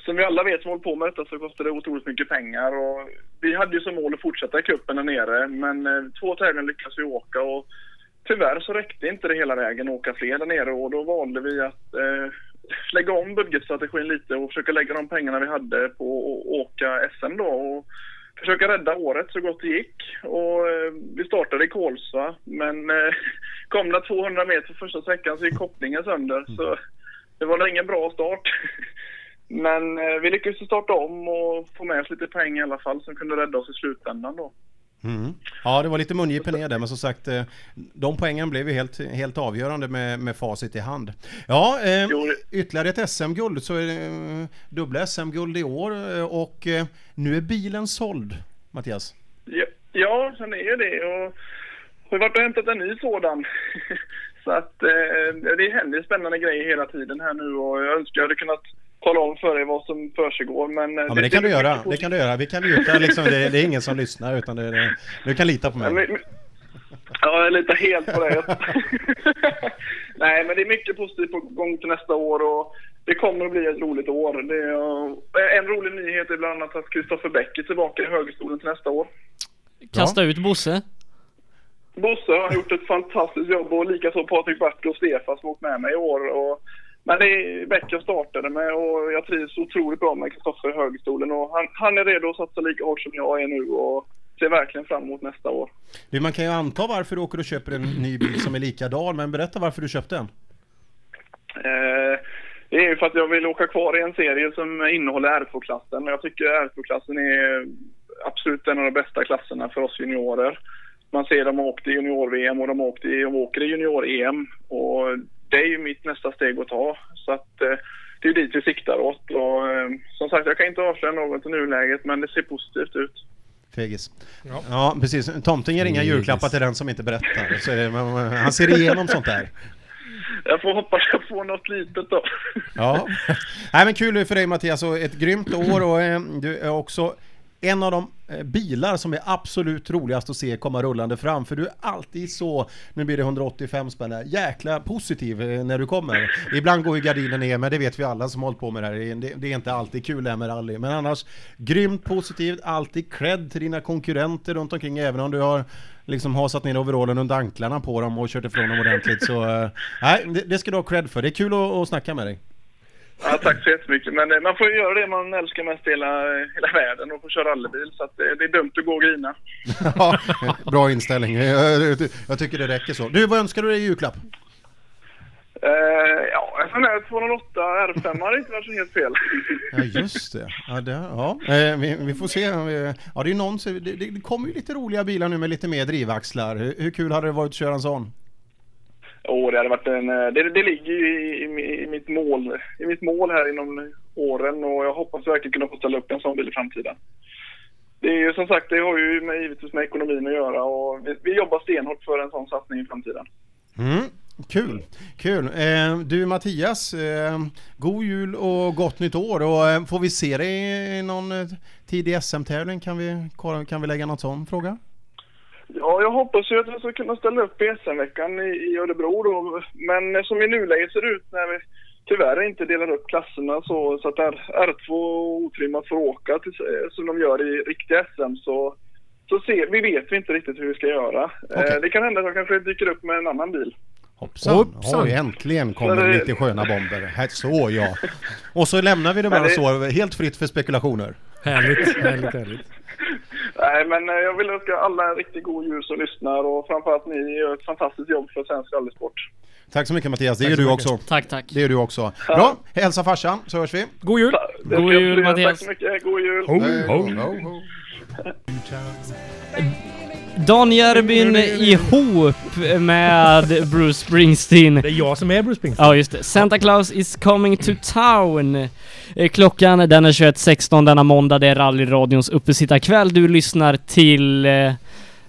S7: som vi alla vet som håller på med detta så kostar det otroligt mycket pengar och vi hade ju som mål att fortsätta i cupen där nere men eh, två tävlingar lyckades vi åka och tyvärr så räckte inte det hela vägen att åka fler där nere och då valde vi att eh, lägga om budgetstrategin lite och försöka lägga de pengarna vi hade på att åka SM då och försöka rädda året så gott det gick. Och eh, vi startade i Kolsva men eh, kom det 200 meter första sträckan så gick kopplingen sönder så det var ingen bra start. Men eh, vi lyckades starta om och få med oss lite poäng i alla fall som kunde rädda oss i slutändan då.
S2: Mm. Ja, det var lite mungipen ner där, men som sagt, eh, de poängen blev ju helt, helt avgörande med, med facit i hand. Ja, eh, ytterligare ett SM-guld, så är det eh, dubbla SM-guld i år eh, och nu är bilen såld, Mattias.
S7: Ja, ja sen är det. Och har varit och hämtat en ny sådan. Så att eh, det händer spännande grejer hela tiden här nu och jag önskar jag hade kunnat tala om för er vad som försiggår. Men, eh,
S2: Ja, men det kan du göra. Det kan du göra. Vi kan muta liksom, det, det är ingen som lyssnar utan det, det, du kan lita på
S7: Ja,
S2: mig.
S7: men- Ja, jag litar helt på det. Nej, men det är mycket positivt på gång till nästa år och det kommer att bli ett roligt år. Det är, en rolig nyhet är bland annat att Kristoffer Bäck är tillbaka i högskolan till nästa år.
S1: Kasta ut Bosse.
S7: Bosse har gjort ett fantastiskt jobb och likaså Patrik Bartlo och Stefan som åkt med mig i år. Och, men det är Bäck jag startade med och jag trivs otroligt bra med Kristoffer i högstolen och han, han är redo att satsa lika hårt som jag är nu och ser verkligen fram emot nästa år.
S2: Du, man kan ju anta varför du åker och köper en ny bil som är likadan, men berätta varför du köpte den.
S7: Eh, det är ju för att jag vill åka kvar i en serie som innehåller R2-klassen. Och Jag tycker R2-klassen är absolut en av de bästa klasserna för oss juniorer. Man ser dem åkt i junior-VM och de, åkt i, de åker i junior-EM. Och det är ju mitt nästa steg att ta. Så att eh, det är ju dit vi siktar åt. Och, eh, som sagt, jag kan inte avslöja något i nuläget men det ser positivt ut.
S2: Fegis.
S3: Ja.
S2: Ja, precis. Tomten ger inga
S8: Fegis.
S2: julklappar till den som inte berättar. Så är det, han ser igenom sånt där.
S7: Jag får hoppas jag får något litet då.
S2: Ja. Nej men kul för dig Mattias och ett grymt år och eh, du är också en av de eh, bilar som är absolut roligast att se komma rullande fram för du är alltid så, nu blir det 185 spänn här, jäkla positiv eh, när du kommer. Ibland går ju gardinen ner men det vet vi alla som hållit på med det här, det, det är inte alltid kul det här med rally men annars grymt positivt, alltid cred till dina konkurrenter runt omkring även om du har liksom hasat ner overallen under anklarna på dem och kört ifrån dem ordentligt så eh, nej, det, det ska du ha cred för, det är kul att, att snacka med dig.
S7: Ja, tack så jättemycket. Men eh, man får ju göra det man älskar mest i hela, hela världen och få köra rallybil. Så att det, det är dumt att gå och grina.
S2: Ja, bra inställning. Jag, jag, tycker det räcker så. Du, vad önskar du dig i julklapp?
S7: Eh, ja, en sån här 208 R5 hade inte varit så helt fel.
S2: Ja, just det. Ja, det, ja. Eh, vi, vi får se. Ja, det, är någon, det det kommer ju lite roliga bilar nu med lite mer drivaxlar. Hur, hur kul hade det varit att köra en sån?
S7: Åh, det hade varit en... Eh, det, det ligger ju i, i, i, mitt mål, i mitt mål här inom åren och jag hoppas verkligen kunna få ställa upp en sån bil i framtiden. Det är ju som sagt, det har ju med, givetvis med ekonomin att göra och vi, vi jobbar stenhårt för en sån satsning i framtiden.
S2: Mm. Kul, kul. Eh, du Mattias, eh, god jul och gott nytt år och eh, får vi se dig i någon eh, tidig SM-tävling? Kan vi, kan vi lägga någon sån fråga?
S7: Ja, jag hoppas ju att jag ska kunna ställa upp i SM-veckan i, i Örebro då. Men som i nuläget ser ut när vi tyvärr inte delar upp klasserna så, så att R, R2 otrimmat får åka till, som de gör i riktiga SM så, så ser, vi vet vi inte riktigt hur vi ska göra. Eh, det kan hända att jag kanske dyker upp med en annan bil.
S2: Hoppsan,
S3: Hoppsan.
S2: Oj, äntligen kommer det lite sköna bomber. Här, så ja. Och så lämnar vi det bara
S7: det-
S2: så, helt fritt för spekulationer.
S3: Härligt, härligt, härligt.
S7: Nej, men eh, jag vill önska alla en riktigt god jul som lyssnar och framförallt ni gör ett fantastiskt jobb för svensk rallysport.
S2: Tack så mycket Mattias, det
S3: Tack
S2: gör du
S3: mycket.
S2: också.
S1: Tack, tack.
S2: Det gör du också. Bra, hälsa farsan så hörs vi.
S3: God jul!
S1: God jul. Mattias.
S7: Tack så mycket, god jul!
S3: Ho, ho.
S2: Ho, ho.
S1: Dan Järbyn ihop med Bruce Springsteen.
S3: Det är jag som är Bruce Springsteen.
S1: Ja just det. Santa Claus is coming to town. Eh, Klockan den är 21.16 denna måndag. Det är rallyradions uppesittarkväll. Du lyssnar till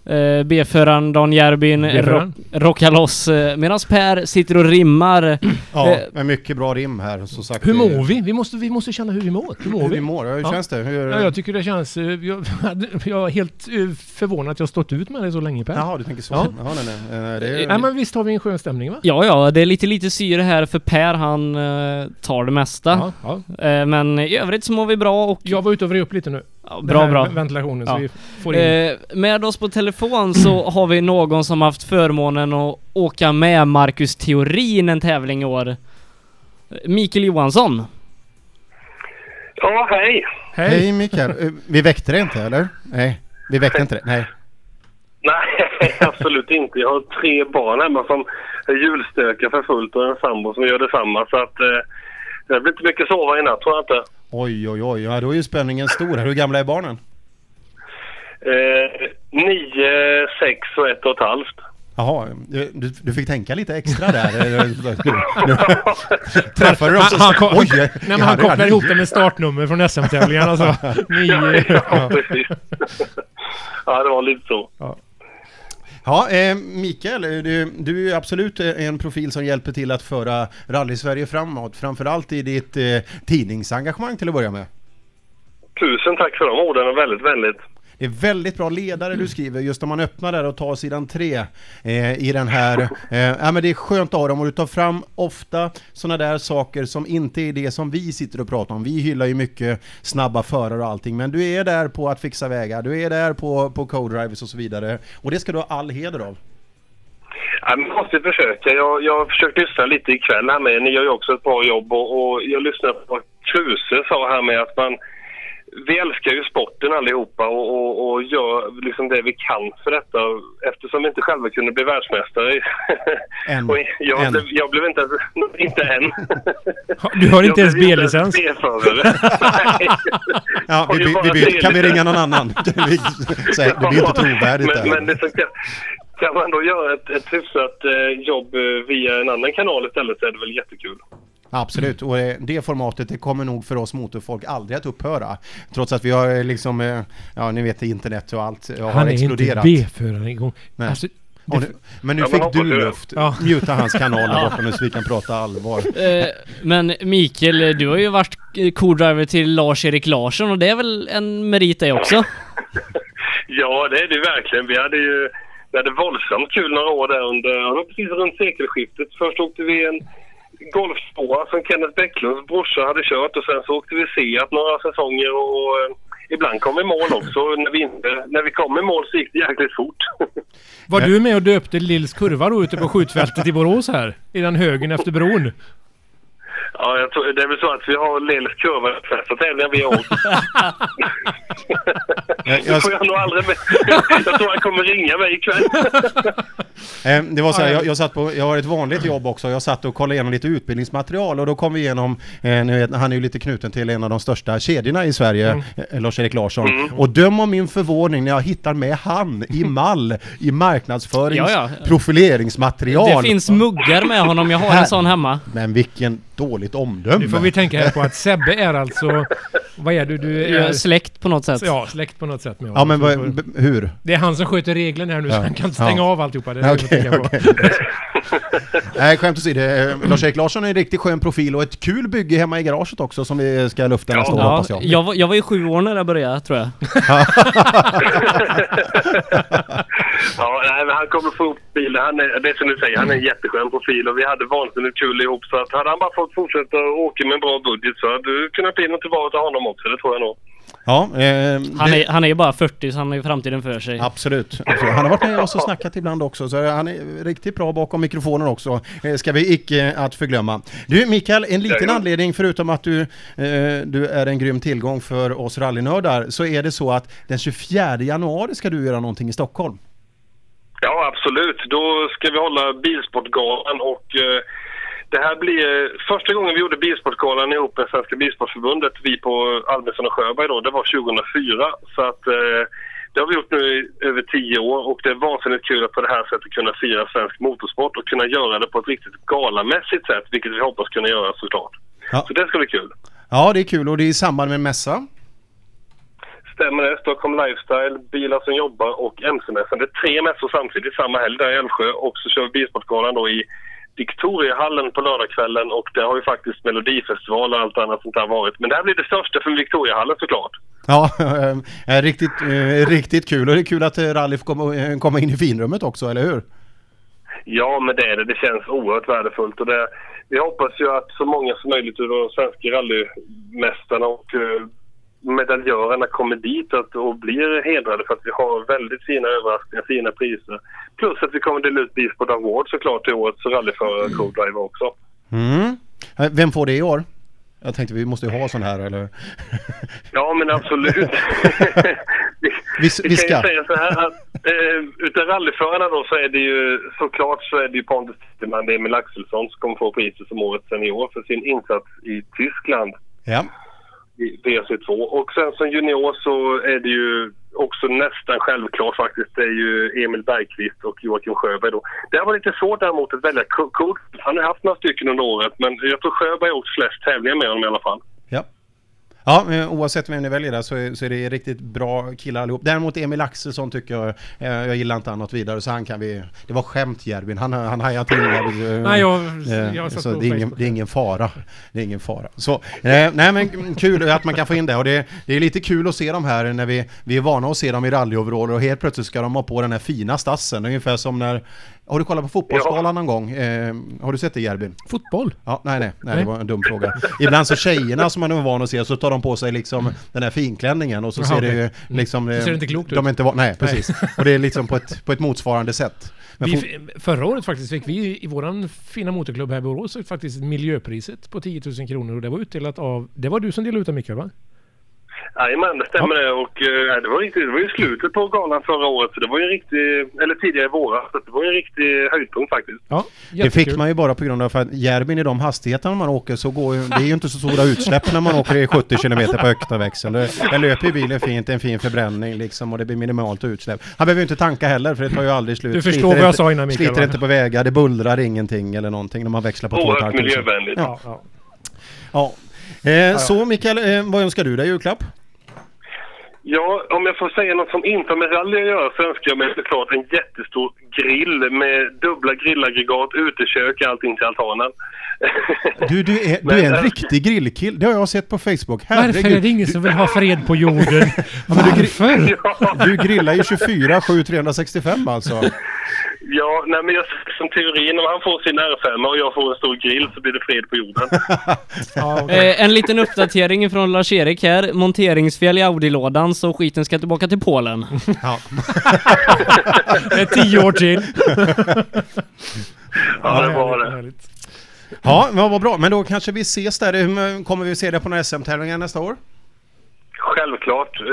S1: eh, eh, B-föraren Dan Järbyn
S3: B-föraren.
S1: rock, rocka loss eh, medan Per sitter och rimmar.
S2: Ja,
S1: Eh,
S2: med mycket bra rim här som sagt.
S3: Hur
S2: eh,
S3: mår vi? Vi måste, vi måste känna hur vi mår. Hur mår
S2: Hur
S3: vi?
S2: vi mår, hur
S3: Ja.
S2: känns det? Hur...
S3: Ja, jag tycker det känns... eh, Jag, jag är helt eh, förvånad att jag har stått ut med det så länge Per.
S2: Jaha, du tänker så.
S3: Ja.
S2: Ja. nej, nej. Eh, Det är...
S3: Nej men visst har vi en skön stämning va?
S1: Ja, ja, det är lite lite syre här för Per han eh, tar det mesta.
S3: Ja, ja.
S1: Eh, men i övrigt så mår vi bra och...
S3: Jag var ute och vred upp lite nu.
S1: Ja, bra, bra.
S3: Ventilationen
S1: Ja.
S3: så vi får in...
S1: Eh, med oss på telefon så har vi någon som haft förmånen att åka med Marcus Theorin en tävling i år. Mikael Johansson.
S8: Ja, hej.
S3: Hej!
S2: Hej Mikael, Eh, vi väckte dig inte eller? Nej, vi väckte inte dig. Nej.
S8: Nej, absolut inte. Jag har tre barn hemma som julstökar för fullt och en sambo som gör detsamma. Så att eh, det blir inte mycket sova i natt tror jag inte.
S2: Oj, oj, oj. Ja, då är ju spänningen stor. Hur gamla är barnen?
S8: Eh, nio, sex och ett och ett halvt.
S2: Jaha, du, du fick tänka lite extra där. Träffade du dem så...
S3: Han, han,
S2: Oj,
S3: nej, men han kopplar ihop det med startnummer från SM-tävlingarna alltså. Nio.
S8: ja,
S3: Ja.
S8: precis. ja, det var lite så.
S2: Ja, eh, Mikael, eh, du, du är absolut eh, en profil som hjälper till att föra Rally-Sverige framåt. Framförallt i ditt eh, tidningsengagemang till att börja med.
S8: Tusen tack för de orden och väldigt, väldigt.
S2: Det är väldigt bra ledare du skriver, just när man öppnar där och tar sidan tre eh, i den här. Eh, ja, men det är skönt att ha dem och du tar fram ofta sådana där saker som inte är det som vi sitter och pratar om. Vi hyllar ju mycket snabba förare och allting, men du är där på att fixa vägar, du är där på, på co-drivers och så vidare. Och det ska du ha all heder av.
S8: Jag måste försöka. Jag, jag har försökt lyssna lite ikväll här med. Ni gör ju också ett bra jobb och, och jag lyssnade på vad Kruse sa här med att man vi älskar ju sporten allihopa och, och, och gör liksom det vi kan för detta eftersom vi inte själva kunde bli världsmästare.
S2: Än.
S8: och jag,
S2: Än.
S8: Blev, jag blev inte inte än.
S3: Du har inte
S8: Jag
S3: ens B-licens.
S2: Ja, vi, vi, vi byter. Kan vi ringa någon annan? Vi- säg, det blir inte trovärdigt
S8: men, men det, så kan, kan man då göra ett, ett hyfsat eh, jobb eh, via en annan kanal istället så är det väl jättekul.
S2: Absolut, och eh, det formatet det kommer nog för oss motorfolk aldrig att upphöra. Trots att vi har eh, liksom, eh, ja ni vet internet och allt har
S3: Han är
S2: exploderat.
S3: inte B-förare igång.
S2: Nej.
S3: Alltså,
S2: Och nu, men nu
S8: Ja,
S2: fick du
S8: det.
S2: luft.
S3: Ja.
S2: Muta hans kanal där borta nu så vi kan prata allvar.
S1: Men Mikael, du har ju varit co-driver till Lars-Erik Larsson och det är väl en merit det också?
S8: Ja, det är det verkligen. Vi hade ju vi hade våldsamt kul några år där under, det precis runt sekelskiftet. Först åkte vi en Golf 2 som Kenneth Bäcklunds brorsa hade kört och sen så åkte vi Seat några säsonger och eh, ibland kom vi i mål också. När vi, inte, när vi kom i mål så gick det jäkligt fort.
S3: var du med och döpte Lills kurva då ute på skjutfältet i Borås här? I den högen efter bron?
S8: Ja, jag tror, det är väl så att vi har de flesta tävlingar vi har åkt.
S2: Jag-
S8: Det
S2: jag-
S8: får jag nog aldrig med. Jag tror han kommer ringa mig ikväll.
S2: Eh, Det var så här,
S3: Ja, ja.
S2: jag, jag, satt på, jag har ett vanligt jobb också, jag satt och kollade igenom lite utbildningsmaterial och då kom vi igenom, eh, vet, han är ju lite knuten till en av de största kedjorna i Sverige, eh, Lars-Erik Larsson. Och döm om min förvåning när jag hittar med han i mall i marknadsförings
S1: Ja, ja.
S2: profileringsmaterial.
S1: Det finns muggar med honom, jag har en sån hemma.
S2: Men vilken dåligt omdöme.
S3: Nu får vi tänka här på att Sebbe är alltså... Vad är du? Du är...
S1: är släkt på något sätt.
S3: Ja, släkt på något sätt med
S2: Ja men
S3: honom.
S2: vad, hur?
S3: Det är han som sköter reglerna här nu så
S2: Ja.
S3: han kan stänga
S2: Ja.
S3: av alltihopa. Det är det vi
S2: Nej, skämt åsido. Eh, Lars-Erik Larsson är en riktigt skön profil och ett kul bygge hemma i garaget också som vi ska lufta nästa år
S1: Ja,
S2: hoppas jag.
S1: jag, var, jag var ju sju år när jag började, tror jag.
S8: Ja, nej, men han kommer få upp bilen. Han är, det är som du säger, han är en jätteskön profil och vi hade vansinnigt kul ihop. Så att hade han bara fått fortsätta åka med en bra budget så hade du kunnat bli något tillbaka till honom också. Det tror jag nog.
S2: Ja, eh,
S1: Han
S2: det-
S1: är, han är ju bara 40 så han har ju framtiden för sig.
S2: Absolut. absolut. Han har varit med oss och snackat ibland också, så han är riktigt bra bakom mikrofonen också. Eh, Ska vi icke att förglömma. Du Mikael, en liten anledning förutom att du, eh, du är en grym tillgång för oss rallynördar, så är det så att den 24 januari ska du göra någonting i Stockholm.
S8: Ja, absolut. Då ska vi hålla Bilsportgalan och eh, det här blir första gången vi gjorde Bilsportgalan ihop med Svenska Bilsportförbundet, vi på Almesson och Sjöberg då, det var 2004. Så att eh, det har vi gjort nu i över tio år och det är vansinnigt kul att på det här sättet kunna fira svensk motorsport och kunna göra det på ett riktigt galamässigt sätt, vilket vi hoppas kunna göra såklart.
S2: Ja.
S8: Så det ska bli kul.
S2: Ja, det är kul och det är i samband med en mässa.
S8: Stämmer det. Stockholm Lifestyle, Bilar som jobbar och MC-mässan. Det är tre mässor samtidigt samma helg där i Älvsjö. Och så kör vi Bilsportgalan då i Victoriahallen på lördagskvällen och det har ju faktiskt Melodifestival och allt annat sånt där varit. Men det här blir det största för Victoriahallen såklart.
S2: Ja, eh, riktigt, eh, riktigt kul och det är kul att rally får komma, komma in i finrummet också, eller hur?
S8: Ja, men det är det. Det känns oerhört värdefullt. Och det, vi hoppas ju att så många som möjligt av de svenska rallymästarna och eh, medaljörerna kommer dit att, och blir hedrade för att vi har väldigt fina överraskningar, fina priser. Plus att vi kommer dela ut Bilsport Award såklart till årets rallyförare co-driver också.
S2: Mm. Eh, Vem får det i år? Jag tänkte vi måste ju ha sån här eller?
S8: Ja, men absolut. vi,
S2: Vis-
S8: vi
S2: viska.
S8: kan ju säga så här att eh, utav rallyförarna då så är det ju såklart så är det ju Pontus Tittman, Emil Axelsson som kommer få priset som årets senior för sin insats i Tyskland
S2: Ja
S8: i WC2. Och sen som junior så är det ju också nästan självklart faktiskt. Det är ju Emil Bergqvist och Joakim Sjöberg då. Det var lite svårt däremot att välja ko- Han har haft några stycken under året men jag tror Sjöberg har åkt flest tävlingar med honom i alla fall.
S2: Ja. Men oavsett vem ni väljer där så är, så är det riktigt bra killar allihop. Däremot Emil Axelsson tycker jag, eh, jag gillar inte han något vidare så han kan vi... Det var skämt Järvin, han, han hajade till där. eh,
S3: Nej, jag-
S2: eh,
S3: jag
S2: så det är, ingen, det är ingen fara. Det är ingen fara. Så, eh, nej men kul att man kan få in det och det, det är lite kul att se dem här när vi, vi är vana att se dem i rallyoveraller och helt plötsligt ska de ha på den här fina stassen, ungefär som när... Har du kollat på Fotbollsgalan någon gång? Eh, har du sett det Järvin?
S3: Fotboll?
S2: Ja, nej, nej, nej,
S3: Nej.
S2: det var en dum fråga. Ibland så tjejerna som man är van att se så tar de på sig liksom den här finklänningen och så
S3: Jaha,
S2: ser det ju
S3: okej.
S2: liksom...
S3: Så
S2: eh,
S3: ser det inte klokt
S2: de är
S3: ut.
S2: inte va- Nej, precis. Och det är liksom på ett, på ett motsvarande sätt. Men
S3: Vi, förra året faktiskt fick vi i våran fina motorklubb här i Borås faktiskt miljöpriset på 10 000 kronor och det var utdelat av... Det var du som delade ut det Mikael va?
S8: Jajamän, det stämmer det. Och eh, det var, riktigt, det var ju slutet på galan förra året. Så det var ju en riktig, eller tidigare i våras. Så det var ju en riktig höjdpunkt faktiskt.
S3: Ja,
S2: det fick man ju bara på grund av att Järbin i de hastigheterna man åker så går ju, det är ju inte så stora utsläpp när man åker i 70 km på högsta växel. Det- löper ju bilen fint, en fin förbränning liksom och det blir minimalt utsläpp. Han behöver ju inte tanka heller för det tar ju aldrig slut.
S3: Du förstår
S2: Sliter
S3: vad jag
S2: inte-
S3: sa innan, Mikael,
S2: Sliter inte på vägar, det bullrar ingenting eller någonting när man växlar på
S8: Oerhört
S2: 2,5 tusen.
S8: miljövänligt.
S2: Ja.
S3: Ja.
S2: Ja. Eh, Så Mikael, eh, vad önskar du dig i julklapp?
S8: Ja, om jag får säga något som inte har med rally att göra så önskar jag mig såklart en jättestor grill med dubbla grillaggregat, utekök, allting till altanen.
S2: Du, du är, du är en riktig grillkill. Det har jag sett på Facebook.
S3: Varför är det ingen som vill ha fred på jorden?
S2: du
S3: Varför?
S2: Du grillar ju 24 7 365 alltså.
S8: Ja, nej men jag som teorin, om han får sin R5 och jag får en stor grill så blir det fred på jorden.
S1: Eh, en liten uppdatering från Lars-Erik här. Monteringsfel i Audi-lådan så skiten ska tillbaka till Polen.
S2: Ja.
S3: Det är tio år till.
S8: Ja, det var det.
S3: härligt.
S2: Ja, men vad bra. Men då kanske vi ses där. Hur- Kommer vi se det på några SM-tävlingar nästa år?
S8: Självklart. Eh,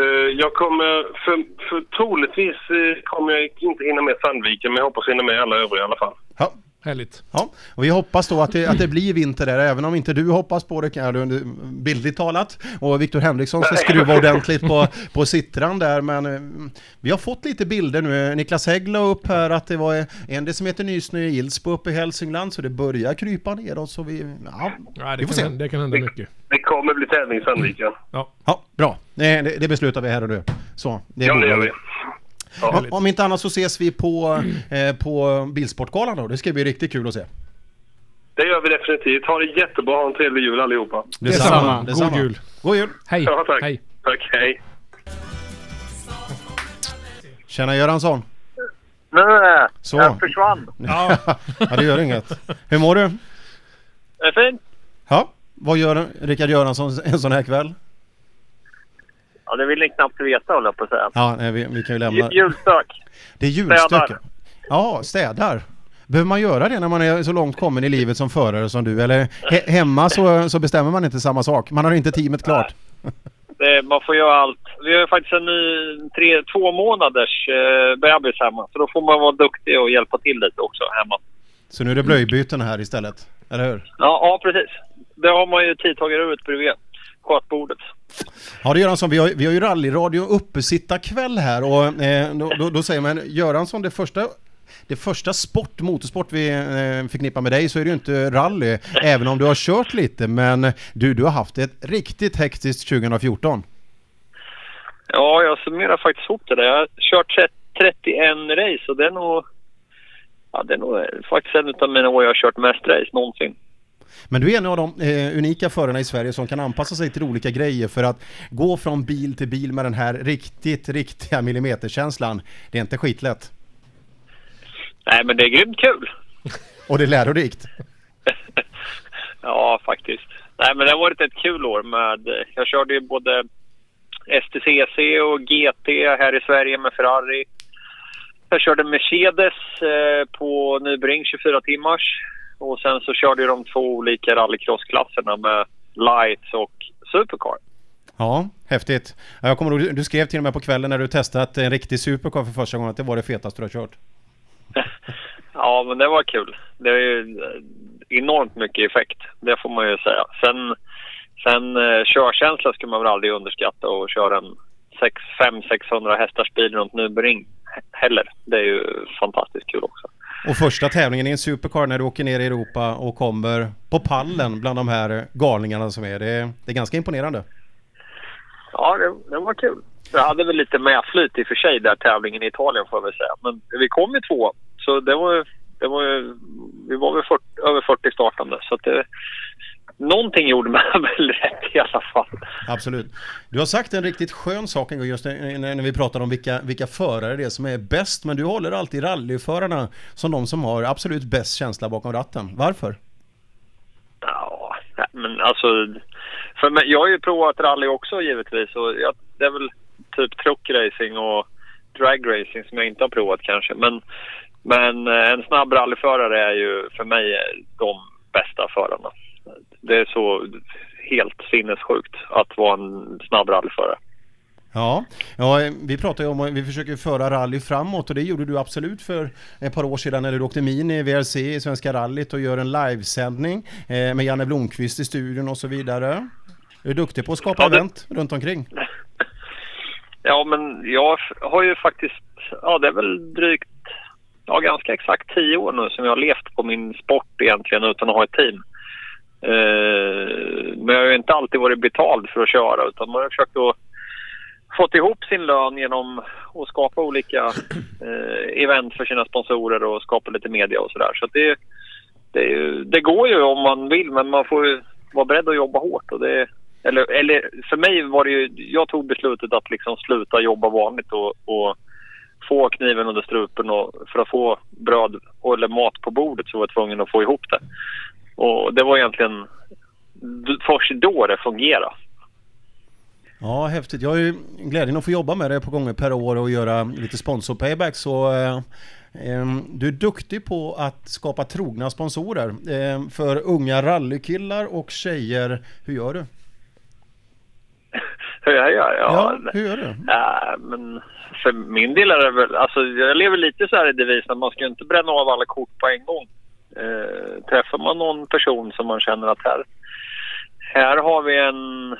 S8: Jag kommer, för, för troligtvis eh, kommer jag inte hinna med Sandviken, men jag hoppas hinna med alla övriga i alla fall.
S3: Härligt.
S2: Ja, och vi hoppas då att det, att det blir vinter där, även om inte du hoppas på det, kan jag, bildligt talat. Och Viktor Henriksson ska skruva ordentligt på, på sittran där, men eh, vi har fått lite bilder nu. Niklas Hägg la upp här att det var en decimeter nysnö i Ilsbo uppe i Hälsingland, så det börjar krypa neråt, så vi... Ja,
S3: Ja,
S2: vi
S3: det,
S2: får
S3: kan,
S2: se.
S3: hända- det kan hända mycket.
S8: Det kommer bli tävling Sandviken.
S3: Ja.
S2: Ja, bra. Det, det, beslutar vi här och nu. Så, det
S8: Ja, det gör vi.
S2: Om, om inte annat så ses vi på, eh, på Bilsportgalan då. Det ska bli riktigt kul att se.
S8: Det gör vi definitivt. Ha det jättebra. Ha en trevlig jul allihopa.
S3: Detsamma. God
S2: Detsamma.
S3: jul.
S2: God jul.
S3: Hej.
S8: Ja, tack.
S3: Hej.
S8: Tack, hej.
S2: Tjena Göransson.
S9: Nu,
S2: Så.
S9: jag försvann.
S3: Ja.
S2: ja, det gör inget. Hur mår du?
S9: Det är fint.
S2: Ja, vad gör Rickard Göransson en sån här kväll?
S9: Ja, det vill ni knappt veta håller jag på att säga.
S2: Ja, nej, vi, vi kan ju lämna.
S9: Ju- Julstök.
S2: Det är julstöke.
S9: Städar.
S2: Ja, städar. Behöver man göra det när man är så långt kommen i livet som förare som du? Eller he hemma så, så bestämmer man inte samma sak? Man har inte teamet klart?
S9: Det, man får göra allt. Vi har faktiskt en ny tre, två månaders eh, bebis hemma. Så då får man vara duktig och hjälpa till lite också hemma.
S2: Så nu är det blöjbyten här istället? Eller hur?
S9: Ja, ja precis. Det har man ju tidtagare ut bredvid skötbordet.
S2: Ja det Göransson, vi har, vi har ju rallyradio uppesittarkväll här och eh, då, då, då säger man Göransson, det första det första sport, motorsport vi eh, förknippar med dig så är det ju inte rally, även om du har kört lite, men du, du har haft ett riktigt hektiskt 2014.
S9: Ja, jag summerar faktiskt ihop det där. Jag har kört 31 race och det är nog... Ja, det är nog faktiskt en av mina år jag har kört mest race någonsin.
S2: Men du är en av de eh, unika förarna i Sverige som kan anpassa sig till olika grejer för att gå från bil till bil med den här riktigt, riktiga millimeterkänslan. Det är inte skitlätt.
S9: Nej, men det är grymt kul.
S2: Och det är lärorikt.
S9: Ja, faktiskt. Nej, men det har varit ett kul år med... Jag körde ju både STCC och GT här i Sverige med Ferrari. Jag körde Mercedes eh, på Nybring 24 timmars. Och sen så körde ju de två olika rallycrossklasserna med lights och supercar.
S2: Ja, häftigt. Ja, Jag kommer ihåg, du skrev till och med på kvällen när du testat en riktig supercar för första gången att det var det fetaste du har kört.
S9: Ja, men det var kul. Det är ju eh, enormt mycket effekt. Det får man ju säga. Sen, sen eh, körkänsla ska man väl aldrig underskatta och köra en 500-600 hästars bil runt Nürburgring heller. Det är ju fantastiskt kul också.
S2: Och första tävlingen i en supercar när du åker ner i Europa och kommer på pallen bland de här galningarna som är. Det, det är ganska imponerande.
S9: Ja, det, det var kul. Jag hade väl lite medflyt i och för sig där tävlingen i Italien får jag väl säga. Men vi kom ju två. Så det var ju, det var ju, vi var väl 40, över 40 startande. Så att det, någonting gjorde man väl rätt i alla fall.
S2: Absolut. Du har sagt en riktigt skön sak en gång just när när vi pratar om vilka, vilka förare det är som är bäst. Men du håller alltid rallyförarna som de som har absolut bäst känsla bakom ratten. Varför?
S9: Ja, men alltså... För mig, jag har ju provat rally också givetvis. Och jag, det är väl typ truckracing och dragracing som jag inte har provat kanske. Men, men eh, en snabb rallyförare är ju för mig de bästa förarna. Det är så helt sinnessjukt att vara en snabb rallyförare.
S2: Ja, ja vi pratar ju om vi försöker föra rally framåt och det gjorde du absolut för ett par år sedan när du åkte mini i VRC i Svenska rallyt och gör en livesändning eh, med Janne Blomqvist i studion och så vidare. Du är duktig på att skapa
S9: Ja, det-
S2: event runt omkring.
S9: Ja, men jag har ju faktiskt... Ja, det är väl drygt... Ja, ganska exakt tio år nu som jag har levt på min sport egentligen utan att ha ett team. Eh, men jag har ju inte alltid varit betald för att köra utan man har försökt att fått ihop sin lön genom att skapa olika eh, event för sina sponsorer och skapa lite media och sådär. Så att det, det, det går ju om man vill men man får ju vara beredd att jobba hårt. Och det, eller, eller för mig var det ju, jag tog beslutet att liksom sluta jobba vanligt och, och få kniven under strupen och för att få bröd eller mat på bordet så var jag tvungen att få ihop det. Och det var egentligen först då det fungerade.
S2: Ja, häftigt. Jag har ju glädjen att få jobba med det ett par gånger per år och göra lite sponsor-payback. Så eh, eh, du är duktig på att skapa trogna sponsorer eh, för unga rallykillar och tjejer. Hur gör du?
S9: Hur jag gör? Ja,
S2: Ja, hur gör du?
S9: Ja, men för min del är det väl... Alltså jag lever lite så här i devisen. Man ska ju inte bränna av alla kort på en gång. Eh, träffar man någon person som man känner att här, här har vi en,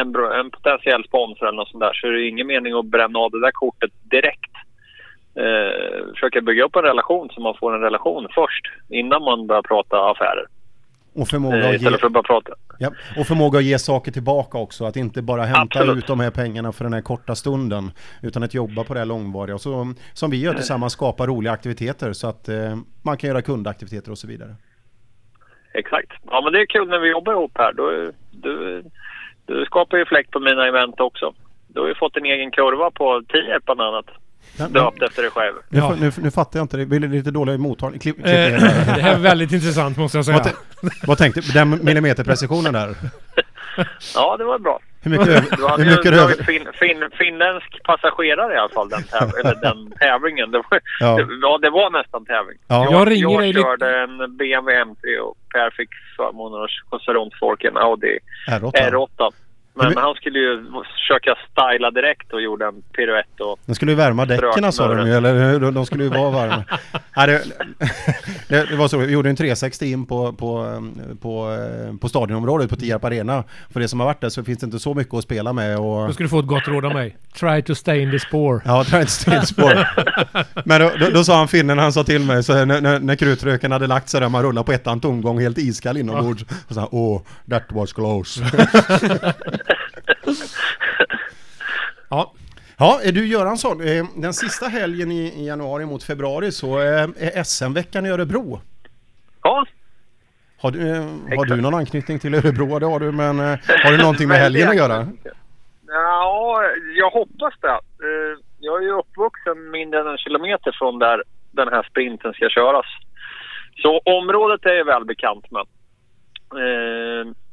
S9: en, en potentiell sponsor eller något sånt där så är det ingen mening att bränna av det där kortet direkt. Eh, försöka bygga upp en relation så man får en relation först innan man börjar prata affärer.
S2: Och förmåga,
S9: Eh,
S2: att ge,
S9: för att bara prata.
S2: ja, och förmåga att ge saker tillbaka också. Att inte bara hämta
S9: Absolut.
S2: ut de här pengarna för den här korta stunden. Utan att jobba på det här långvariga. Och så, som vi gör tillsammans, skapa roliga aktiviteter så att eh, man kan göra kundaktiviteter och så vidare.
S9: Exakt. Ja, men det är kul när vi jobbar ihop här. Då, du, du skapar ju fläkt på mina event också. Du har ju fått en egen kurva på Tierp bland annat. Döpt efter dig själv.
S2: Nu,
S3: Ja.
S2: nu, nu fattar jag inte, det blir lite dålig mottagning. Klipp, klipp
S3: Eh,
S2: det här.
S3: är väldigt intressant måste jag säga.
S2: Vad, vad tänkte du? Den millimeterprecisionen där.
S9: Ja, det var bra.
S2: Hur mycket, över,
S9: Du hade
S2: hur
S9: ju
S2: mycket
S9: dragit
S2: över,
S9: fin, fin, finländsk passagerare i alla fall, den, täv- eller den tävlingen. Det var,
S2: Ja.
S9: det, ja, det var nästan tävling.
S2: Ja.
S3: Jag ringer
S9: jag
S3: dig lite-
S9: körde en BMW M3 och Per fick förmånen att skjutsa runt folk i en Audi
S2: R8.
S9: R8. Men
S2: Men-
S9: han skulle ju försöka styla direkt och gjorde en piruett och
S2: De skulle ju värma däcken sa de ju, eller hur? De- skulle ju vara varma. Nej, det, det, var så, vi gjorde en 360 in på, på, på, eh, på stadionområdet på Tierp Arena. För det som har varit där så finns det inte så mycket att spela med. Och,
S3: Då ska du få ett gott råd av mig. Try to stay in the spore.
S2: Ja, try inte stillspår. Men då, då, då sa han finnen, han sa till mig, så när, när, när krutröken hade lagt sig där, man rullade på ettan tomgång helt iskall inombords. Och så han, oh, that was close.
S3: Ja,
S2: Ja, är du Göransson, eh, den sista helgen i, januari mot februari så eh, är SM-veckan i Örebro.
S9: Ja,
S2: Har du, eh, har du någon anknytning till Örebro? Det har du, men har det någonting med helgen att göra?
S9: Ja, jag hoppas det. Jag är ju uppvuxen mindre än en kilometer från där den här sprinten ska köras. Så området är jag välbekant med.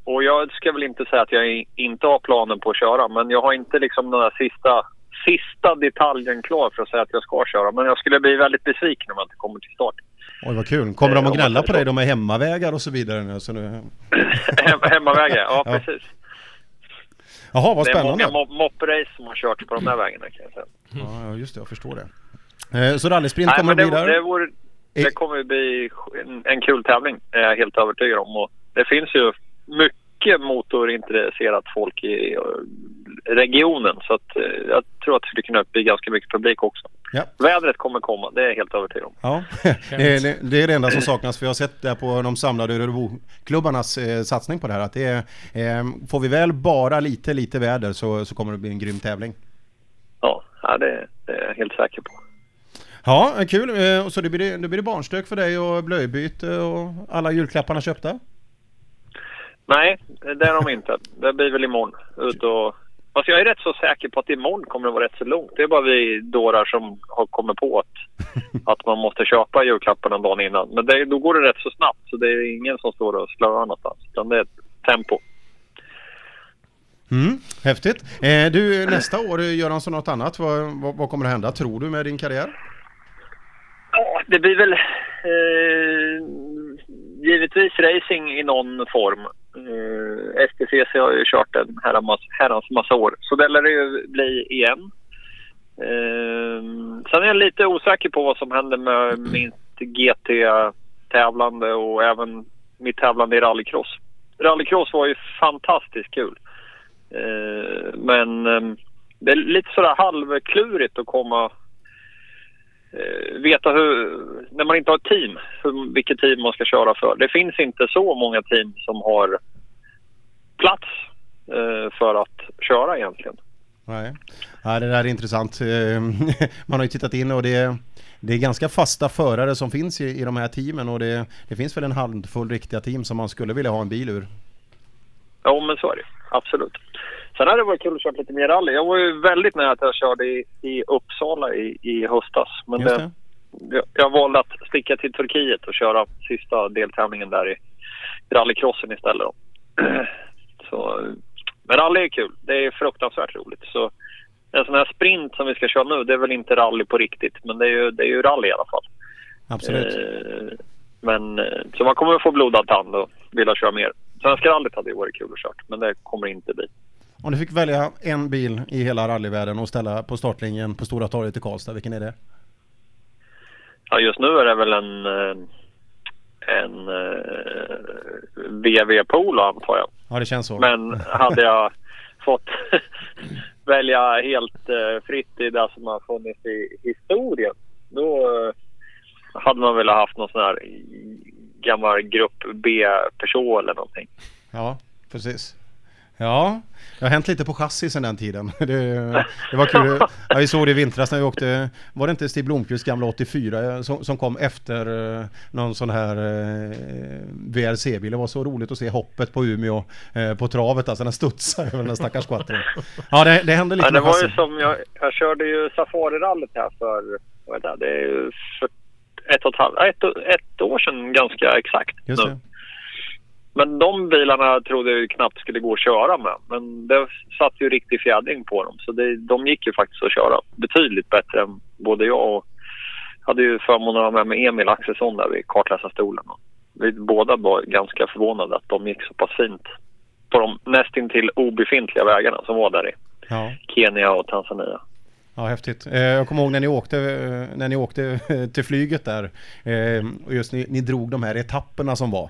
S9: Eh, Och jag ska väl inte säga att jag inte har planen på att köra, men jag har inte liksom den där sista, sista detaljen klar för att säga att jag ska köra. Men jag skulle bli väldigt besviken om jag inte kommer till start.
S2: Oj vad kul. Kommer de
S9: Eh,
S2: att
S9: om
S2: gnälla på dig då med hemmavägar och så vidare nu? Så nu...
S9: Hem, hemmavägar, ja,
S2: Ja.
S9: precis.
S2: Jaha, vad
S9: det är
S2: spännande.
S9: många mo- mopprace som har kört på de där vägarna kan jag säga.
S2: Ja, just det, jag förstår det. Eh, Så rallysprint
S9: Nej,
S2: kommer
S9: men
S2: att bli
S9: det,
S2: där?
S9: det, vore,
S2: I-
S9: det kommer att bli en, en kul tävling, är jag helt övertygad om. Och det finns ju mycket motorintresserat folk i eh, regionen så att, eh, jag tror att det skulle kunna bli ganska mycket publik också.
S2: Ja.
S9: Vädret kommer komma, det är jag helt övertygad om.
S2: Ja, det, det- det är det enda som saknas för jag har sett det på de samlade Örebroklubbarnas eh, satsning på det här att det är, eh, får vi väl bara lite, lite väder så, så kommer det bli en grym tävling.
S9: Ja, ja det, det är jag helt säker på.
S2: Ja, kul. Eh, och så det blir, det blir barnstök för dig och blöjbyte och alla julklapparna köpta?
S9: Nej, det är de inte. Det blir väl imorgon. Ut och... Fast jag är rätt så säker på att imorgon kommer det vara rätt så lugnt. Det är bara vi dårar som har kommit på att, att man måste köpa julklapparna dagen innan. Men det, då går det rätt så snabbt så det är ingen som står och slöar någonstans. Utan det är tempo.
S2: Mm, häftigt. Eh, du, nästa år, eh, Göransson, något annat. Vad, vad, vad kommer att hända, tror du, med din karriär?
S9: Ja, det blir väl eh, givetvis racing i någon form. Eh, STCC har ju kört en herrans, herrans massa år, så det lär det ju bli igen. Eh, sen är jag lite osäker på vad som händer med mitt GT-tävlande och även mitt tävlande i rallycross. Rallycross var ju fantastiskt kul. Eh, men eh, det är lite sådär halvklurigt att komma veta hur, när man inte har ett team, hur, vilket team man ska köra för. Det finns inte så många team som har plats eh, för att köra egentligen.
S2: Nej, ja, det där är intressant. Eh, Man har ju tittat in och det, det är ganska fasta förare som finns i, i de här teamen och det, det finns väl en handfull riktiga team som man skulle vilja ha en bil ur.
S9: Ja, men så är det. Absolut. Sen hade det varit kul att köra lite mer rally. Jag var ju väldigt nära att jag körde i, i Uppsala i, i höstas. Men
S2: Just
S9: det,
S2: det.
S9: jag, jag valde att sticka till Turkiet och köra sista deltävlingen där i rallycrossen istället. Då. Så, men rally är kul. Det är fruktansvärt roligt. Så en sån här sprint som vi ska köra nu, det är väl inte rally på riktigt. Men det är ju, det är ju rally i alla fall.
S2: Absolut.
S9: Eh, men, eh, så man kommer att få blodad tand och vilja köra mer. Svenska rallyt hade ju varit kul att köra, men det kommer inte bli.
S2: Om du fick välja en bil i hela rallyvärlden och ställa på startlinjen på Stora torget i Karlstad, vilken är det?
S9: Ja, just nu är det väl en, eh, en uh, VW Polo antar jag.
S2: Ja, det känns så.
S9: Men hade jag fått välja helt eh, fritt i det som har funnits i historien, då eh, hade man väl haft någon sån här gammal grupp B-Peugeot eller någonting.
S2: Ja, precis. Ja, det har hänt lite på chassi sedan den tiden. Det, det var kul. Ja, vi såg det i vintras när vi åkte, var det inte Stig Blomqvists gamla 84 som, som kom efter eh, någon sån här eh, VRC-bil. Det var så roligt att se hoppet på Umeå eh, på travet, alltså den studsade över den där stackars quattron. Ja, det, det hände lite
S9: Ja, det
S2: med
S9: var ju som jag, jag körde ju Safari-rallyt här för, vad är det, det är ju för ett och ett halvt, ett, ett år sedan ganska exakt
S2: Just
S9: nu.
S2: det.
S9: Men de bilarna trodde jag ju knappt skulle gå att köra med. Men det satt ju riktig fjädring på dem. Så det, de gick ju faktiskt att köra betydligt bättre än både jag och... hade ju förmånen att ha med mig Emil Axelsson där vid kartläsarstolen. Vi båda var ganska förvånade att de gick så pass fint på de nästintill obefintliga vägarna som var där i
S2: Ja.
S9: Kenya och Tanzania.
S2: Ja, häftigt. Eh, Jag kommer ihåg när ni åkte, eh, när ni åkte eh, till flyget där. Och just ni, ni drog de här etapperna som var.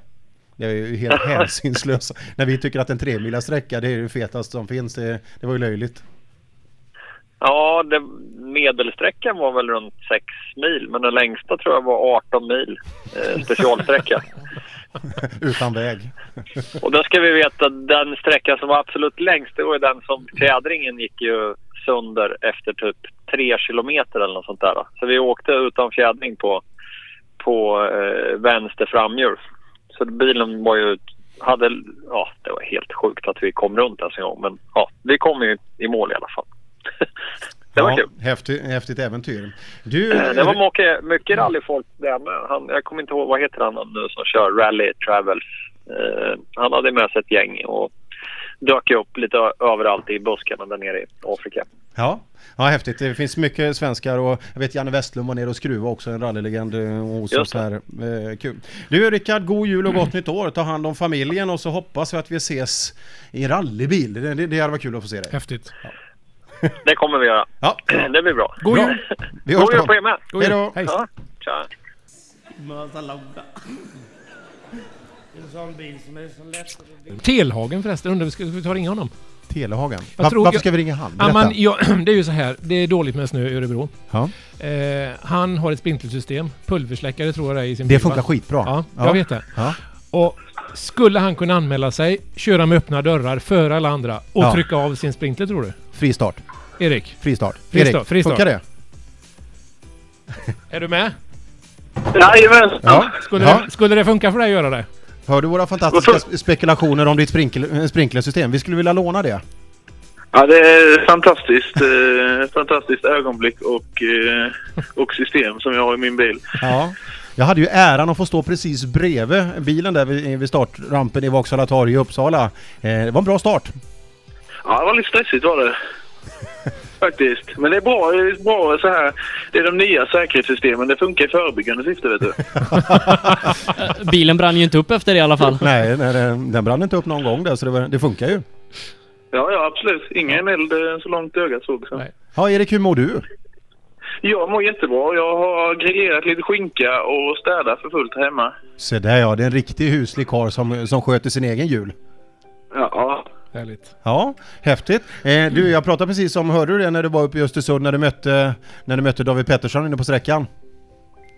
S2: Det är ju helt hänsynslöst. När vi tycker att en tremila sträcka det är det fetaste som finns. Det, det var ju löjligt.
S9: Ja, det, medelsträckan var väl runt 6 mil, men den längsta tror jag var 18 mil eh, specialsträcka.
S2: Utan väg.
S9: Och då ska vi veta att den sträckan som var absolut längst, det var ju den som fjädringen gick ju sönder efter typ 3 kilometer eller något sånt där. Så vi åkte utan fjädring på, på eh, vänster framhjul. Så bilen var ju, hade, ja det var helt sjukt att vi kom runt ens en gång. Men ja, vi kom ju i mål i alla fall. det var
S2: ja,
S9: kul.
S2: Häftigt, häftigt äventyr. Du,
S9: Eh, Det var mycket, mycket rallyfolk där med. Han, jag kommer inte ihåg, vad heter han nu som kör Rally Travels? Eh, han hade med sig ett gäng och dök jag upp lite överallt i buskarna där nere i Afrika.
S2: Ja. ja, häftigt. Det finns mycket svenskar och jag vet Janne Westlund var nere och skruva också, en rallylegend eh, hos oss här. Eh, kul. Du Rickard, god jul och gott nytt år. Ta hand om familjen och så hoppas vi att vi ses i en rallybil. Det, det, det hade varit kul att få se dig.
S3: Häftigt.
S9: Det kommer vi göra.
S2: Ja,
S9: Det blir bra.
S3: God jul!
S9: God jul på er med!
S3: God
S2: Hej
S3: jul.
S2: då.
S3: Hej!
S9: Ja, tja.
S3: Telhagen förresten, undrar ska vi ta och ringa honom?
S2: Telehagen.
S3: Jag
S2: Va-
S3: tror-
S2: varför ska vi ringa han?
S3: Ja,
S2: Berätta.
S3: men, ja, det är ju så här, det är dåligt med snö i Örebro.
S2: Ja.
S3: Eh, han har ett sprinklersystem, pulversläckare tror jag det är i sin
S2: Det
S3: bil,
S2: funkar
S3: va?
S2: skitbra.
S3: Ja, jag vet det.
S2: Ja.
S3: Och skulle han kunna anmäla sig, köra med öppna dörrar före alla andra och
S2: Ja.
S3: trycka av sin sprinkler tror du?
S2: Fri start.
S3: Erik,
S2: Fri start.
S3: Fri
S2: Erik,
S3: start, fri start.
S2: funkar det?
S3: är du med?
S9: Jajamän!
S2: Ja.
S3: Skulle,
S2: Ja.
S3: det, skulle det funka för dig att göra det?
S2: Hör du våra fantastiska sp- spekulationer om ditt eh, sprinklersystem? Vi skulle vilja låna det.
S7: Ja, det är fantastiskt, eh, fantastiskt ögonblick och, eh, och system som jag har i min bil.
S2: Ja. Jag hade ju äran att få stå precis bredvid bilen där vid, vid startrampen i Vaksala torg i Uppsala. Eh, det var en bra start.
S7: Ja, det var lite stressigt var det. Faktiskt. Men det är bra, det är bra så här. Det är de nya säkerhetssystemen. Det funkar i förebyggande syfte, vet du.
S1: Bilen brann ju inte upp efter det i alla fall.
S2: Nej, nej den, den brann inte upp någon gång där så det, var, det funkar ju.
S7: Ja, ja, absolut. Ingen eld eh, så långt ögat såg. Så.
S3: Nej.
S2: Ja, Erik, hur mår du?
S7: Jag mår jättebra. Jag har grillerat lite skinka och städat för fullt hemma.
S2: Se där ja, det är en riktig huslig karl som, som sköter sin egen jul.
S7: Ja,
S3: Härligt.
S2: Ja, häftigt. Eh, du, jag pratade precis om, hörde du det när du var uppe i Östersund när du mötte, när du mötte David Pettersson inne på sträckan?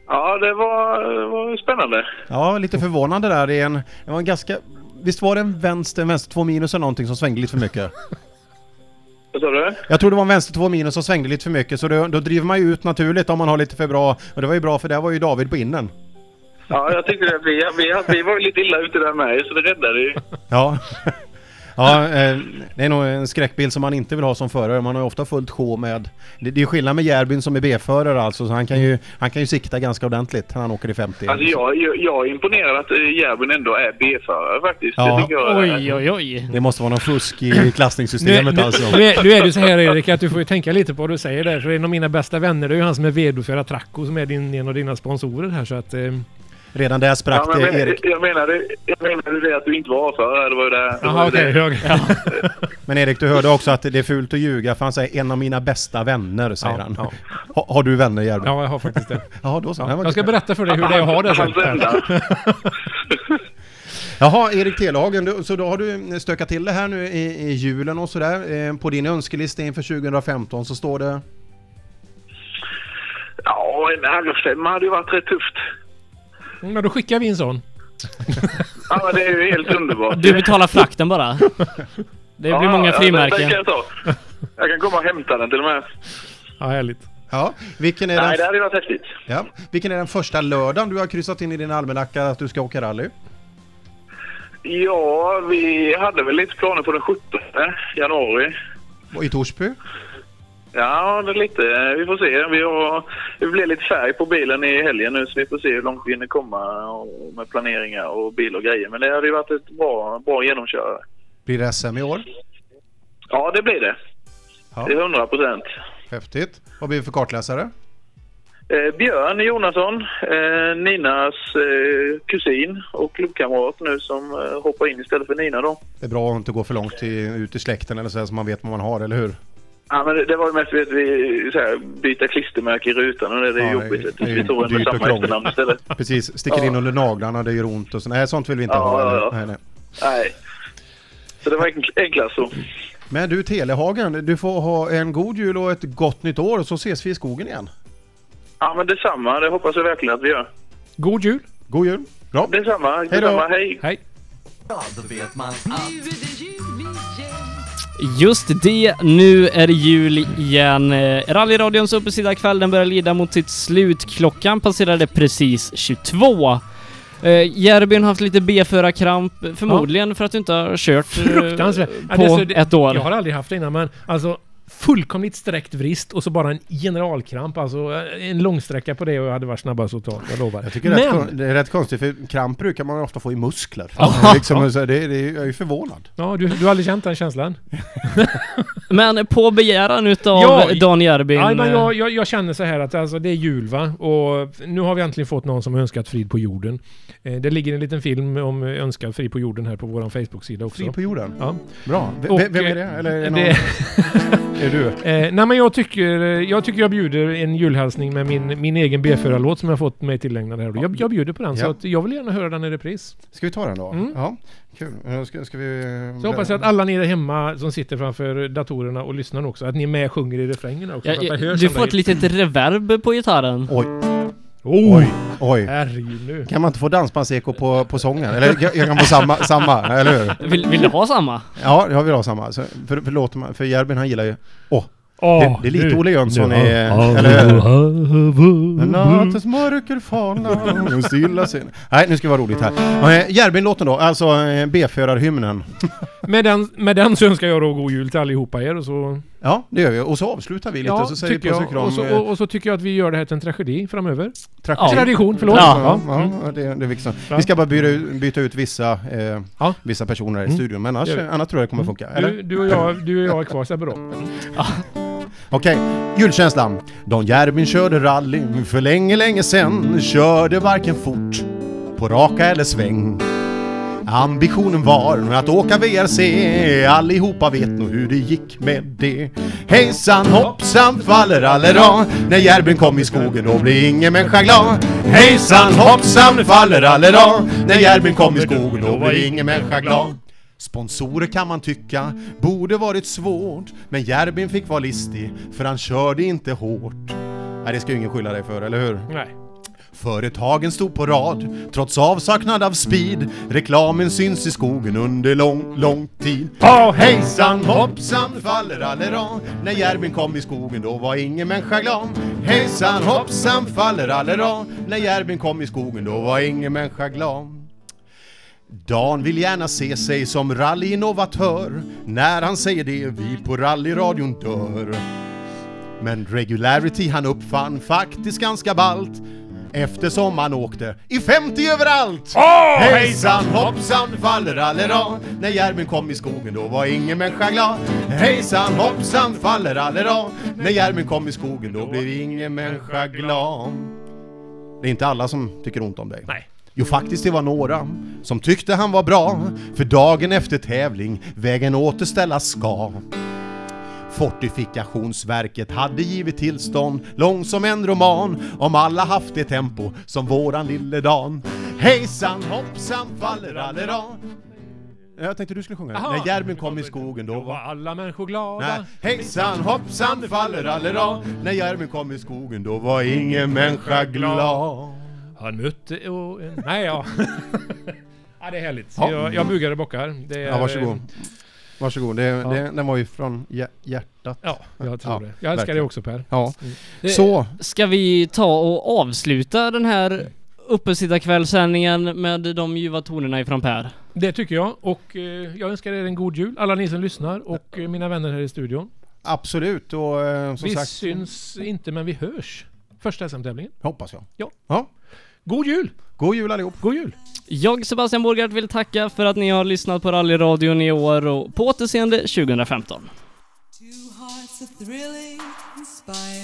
S7: ja det var, det var spännande.
S2: Ja, lite förvånande där. Det, är en, det var en ganska... Visst var det en vänster, en vänster två minus eller någonting som svängde lite för mycket?
S7: Vad sa du?
S2: Jag tror det var en vänster två minus som svängde lite för mycket så då, då driver man ju ut naturligt om man har lite för bra... Och det var ju bra för där var ju David på innen.
S7: Ja, jag tyckte att vi, vi, vi var ju lite illa ute där med, så det räddade ju.
S2: Ja. Ja, eh, det är nog en skräckbild som man inte vill ha som förare. Man har ju ofta fullt sjå med... Det, det är skillnad med Järbyn som är B-förare alltså, så han kan ju, han kan ju sikta ganska ordentligt när han åker i 50.
S7: Alltså jag, jag, jag är imponerad att eh, Järven ändå är B-förare faktiskt.
S2: Ja.
S7: Jag
S1: Oj, oj, oj.
S2: Det måste vara någon fusk i
S3: Nu,
S2: klassningssystemet
S3: nu,
S2: alltså.
S3: nu, är, nu är det så här Erik att du får ju tänka lite på vad du säger där. För en av mina bästa vänner det är ju han som är VD för Atracco som är din, en av dina sponsorer här så att... Eh,
S2: Redan där sprack
S7: Ja, men,
S2: det Erik.
S7: jag, menade, jag menade det att du inte var förare. Det var ju det.
S3: Jaha okej.
S7: det.
S3: Okay,
S2: Men Erik, du hörde också att det är fult att ljuga för han säger en av mina bästa vänner, säger
S3: Ja,
S2: han.
S3: ja.
S2: Ha, har du vänner Järbyn?
S3: Ja, jag har faktiskt det.
S2: Jaha, då så.
S3: Ja, jag ska berätta för dig hur det är att ha det.
S2: Jaha, Erik Telehagen, du- så då har du stökat till det här nu i, i julen och sådär. Eh, På din önskelista inför 2015 så står det...
S7: Ja, en R5 hade ju varit rätt tufft.
S3: Mm, Men då skickar vi en sån.
S7: Ja, men det är ju helt underbart.
S1: Du betalar frakten bara. Det blir
S7: Ja,
S1: många
S7: ja,
S1: frimärken.
S7: kan jag. Jag kan komma och hämta den till och med.
S3: Ja, härligt.
S2: Ja, vilken är,
S7: Nej,
S2: den,
S7: det hade varit häftigt.
S2: ja, vilken är den första lördagen du har kryssat in i din almanacka att du ska åka rally?
S7: Ja, vi hade väl lite planer på den 17 januari.
S2: Och I Torsby?
S7: Ja, det är lite. Vi får se. Vi har, det blir lite färg på bilen i helgen nu så vi får se hur långt vi hinner komma och med planeringar och bil och grejer. Men det hade ju varit ett bra, bra genomkörare.
S2: Blir det SM i år?
S7: Ja, det blir det.
S2: Ja.
S7: Det är 100 procent.
S2: Häftigt. Vad blir det för kartläsare?
S7: Eh, Björn Jonasson, eh, Ninas eh, kusin och klubbkamrat nu som eh, hoppar in istället för Nina då.
S2: Det är bra att inte gå för långt i, ut i släkten eller så, här, så man vet vad man har, eller hur?
S7: Ja, men det, det var mest vet vi så här, byta klistermärke i rutan och det, det är
S2: Ja,
S7: jobbigt.
S2: det- det
S7: vi tog en med samma efternamn istället.
S2: Precis, sticker
S7: Ja.
S2: in under naglarna, det gör ont och så. Nej, sånt vill vi inte
S7: Ja,
S2: ha.
S7: ja.
S2: Nej, nej.
S7: Nej. Så det var enk- enklast så.
S2: Men du Telehagen, du får ha en god jul och ett gott nytt år och så ses vi i skogen igen.
S7: Ja, men detsamma. Det hoppas jag verkligen att vi gör.
S3: God jul!
S2: God jul! Bra.
S7: Detsamma. Detsamma. Hej!
S3: Hej!
S10: Ja, då vet man att
S1: Just det, nu är det jul igen. Rallyradions uppesittarkväll den börjar lida mot sitt slut. Klockan passerade precis 22. Uh, Järbyn har haft lite B-förarkramp, förmodligen för att du inte har kört.
S3: Ja,
S1: på
S3: det är så- det-
S1: ett år.
S3: Jag har aldrig haft det innan men alltså fullkomligt sträckt vrist och så bara en generalkramp. Alltså eh, en långsträcka på det och jag hade varit snabbast att ta, jag lovar.
S2: Jag tycker det är, rätt,
S3: Men-
S2: kon- det är rätt konstigt för kramp brukar man ofta få i muskler.
S3: Ja.
S2: Det är liksom, så det, det, jag är ju förvånad.
S3: Ja, du, du har aldrig känt den känslan?
S1: Men på begäran utav
S3: Ja,
S1: Dan Järbyn...
S3: Ja, men
S1: eh,
S3: jag, jag, jag känner så här att alltså, det är jul va? Och nu har vi äntligen fått någon som har önskat frid på jorden. Eh, det ligger en liten film om önskad frid på jorden här på vår Facebook-sida också.
S2: Frid på jorden?
S3: Ja.
S2: Bra. V-
S3: Och,
S2: vem är det? Eller är det någon-
S3: det-
S2: Är du?
S3: Eh, nej men jag tycker, eh, jag tycker jag bjuder en julhälsning med min, min egen B4-låt som jag fått mig tillägnad här. Jag, jag bjuder på den så att jag vill gärna höra den i repris.
S2: Ska vi ta den då?
S3: Mm.
S2: Ja, kul. Eh, Ska, ska vi...
S3: Så hoppas jag att alla ni där hemma som sitter framför datorerna och lyssnar också, att ni är med och sjunger i refrängerna också.
S1: Ja,
S3: så att
S1: ja,
S3: det hörs
S1: du får ett litet reverb på gitarren.
S2: Oj. Oj. Oj.
S3: herregud nu.
S2: Kan man inte få dansbandseko på, på sången? Eller jag, jag kan få samma, samma, eller hur?
S1: Vill, vill du ha samma?
S2: Ja, jag vill ha samma. Så, för, för, låter man, för Järbyn han gillar ju... Åh!
S3: Åh,
S2: det, det är lite
S3: nu-
S2: Olle Jönsson
S3: nu-
S2: i... Eller Nattens mörker falna stilla. Nej, nu ska det vara roligt här. Järbyn-låten då, alltså B-förarhymnen.
S3: Med den, med den så önskar jag då god jul till allihopa er och så...
S2: Ja, det gör vi. Och så avslutar vi lite
S3: Ja,
S2: och så säger vi puss och kram.
S3: Och så,
S2: eh,
S3: och, och så tycker jag att vi gör det här till en tragedi framöver.
S2: Tragedi.
S3: Tradition, förlåt.
S2: Ja, ja,
S3: Mm.
S2: ja det, det är viktigt.
S3: Ja.
S2: Vi ska bara byta, ut- byta ut vissa, eh,
S3: Ja.
S2: vissa personer här i
S3: Mm.
S2: studion, men annars, annars tror jag det kommer funka. Eller?
S3: Du, du, och jag, du och jag är kvar, så det bra.
S2: Okej, julkänslan. Don Järbyn körde rally för länge, länge sen. Körde varken fort på raka eller sväng. Ambitionen var att åka VRC, allihopa vet nog hur det gick med det. Hejsan hoppsan fallerallera, när Järbyn kom i skogen då blev ingen människa glad. Hejsan hoppsan fallerallera, när Järbyn kom i skogen då blev ingen människa glad. Sponsorer kan man tycka borde varit svårt, men Järbyn fick vara listig för han körde inte hårt. Nej, det ska ju ingen skylla dig för, eller hur?
S3: Nej.
S2: Företagen stod på rad, trots avsaknad av speed. Reklamen syns i skogen under lång, lång tid.
S3: Ja,
S2: Hejsan hoppsan fallerallera, när Järbyn kom i skogen då var ingen människa glad. Hejsan hoppsan fallerallera, när Järbyn kom i skogen då var ingen människa glad. Dan vill gärna se sig som rallyinnovatör. När han säger det, vi på rallyradion dör. Men regularity han uppfann faktiskt ganska ballt Eftersom han åkte i 50 överallt!
S3: Åh,
S2: Hejsan! Hoppsan fallerallera När Järbyn kom i skogen då var ingen människa glad. Hejsan hoppsan fallerallera När Järbyn kom i skogen då blev ingen människa glad. Det är inte alla som tycker ont om dig.
S3: Nej.
S2: Jo, faktiskt det var några som tyckte han var bra. För dagen efter tävling vägen återställas ska Fortifikationsverket hade givit tillstånd lång som en roman om alla haft det tempo som våran lille Dan. Hejsan hoppsan fallerallera Jag tänkte du skulle sjunga
S3: Jaha.
S2: När Järbyn kom i skogen då
S3: Då var alla människor glada.
S2: Nej, hejsan hoppsan fallerallera När Järbyn kom i skogen då var ingen människa glad
S3: Han mötte och... Nej, ja. ja, det är härligt.
S2: Ja.
S3: Jag, jag bugar och bockar. Det är,
S2: Ja, varsågod. Varsågod, det,
S3: Ja.
S2: det, den var ju från hjär- hjärtat.
S3: Ja, jag tror
S2: Ja,
S3: det. Jag älskar
S2: verkligen.
S3: det också Per.
S2: Ja.
S1: Eh,
S2: Så,
S1: Ska vi ta och avsluta den här uppesittarkvällssändningen med de ljuva tonerna ifrån Per?
S3: Det tycker jag. Och eh, jag önskar er en god jul, alla ni som lyssnar och eh, mina vänner här i studion.
S2: absolut och eh, som
S3: vi
S2: sagt
S3: syns inte, men vi hörs. Första SM-tävlingen.
S2: hoppas jag.
S3: Ja.
S2: ja.
S3: God jul!
S2: God jul allihop!
S3: God jul!
S1: Jag, Sebastian Borgart, vill tacka för att ni har lyssnat på rallyradion i år och på återseende 2015.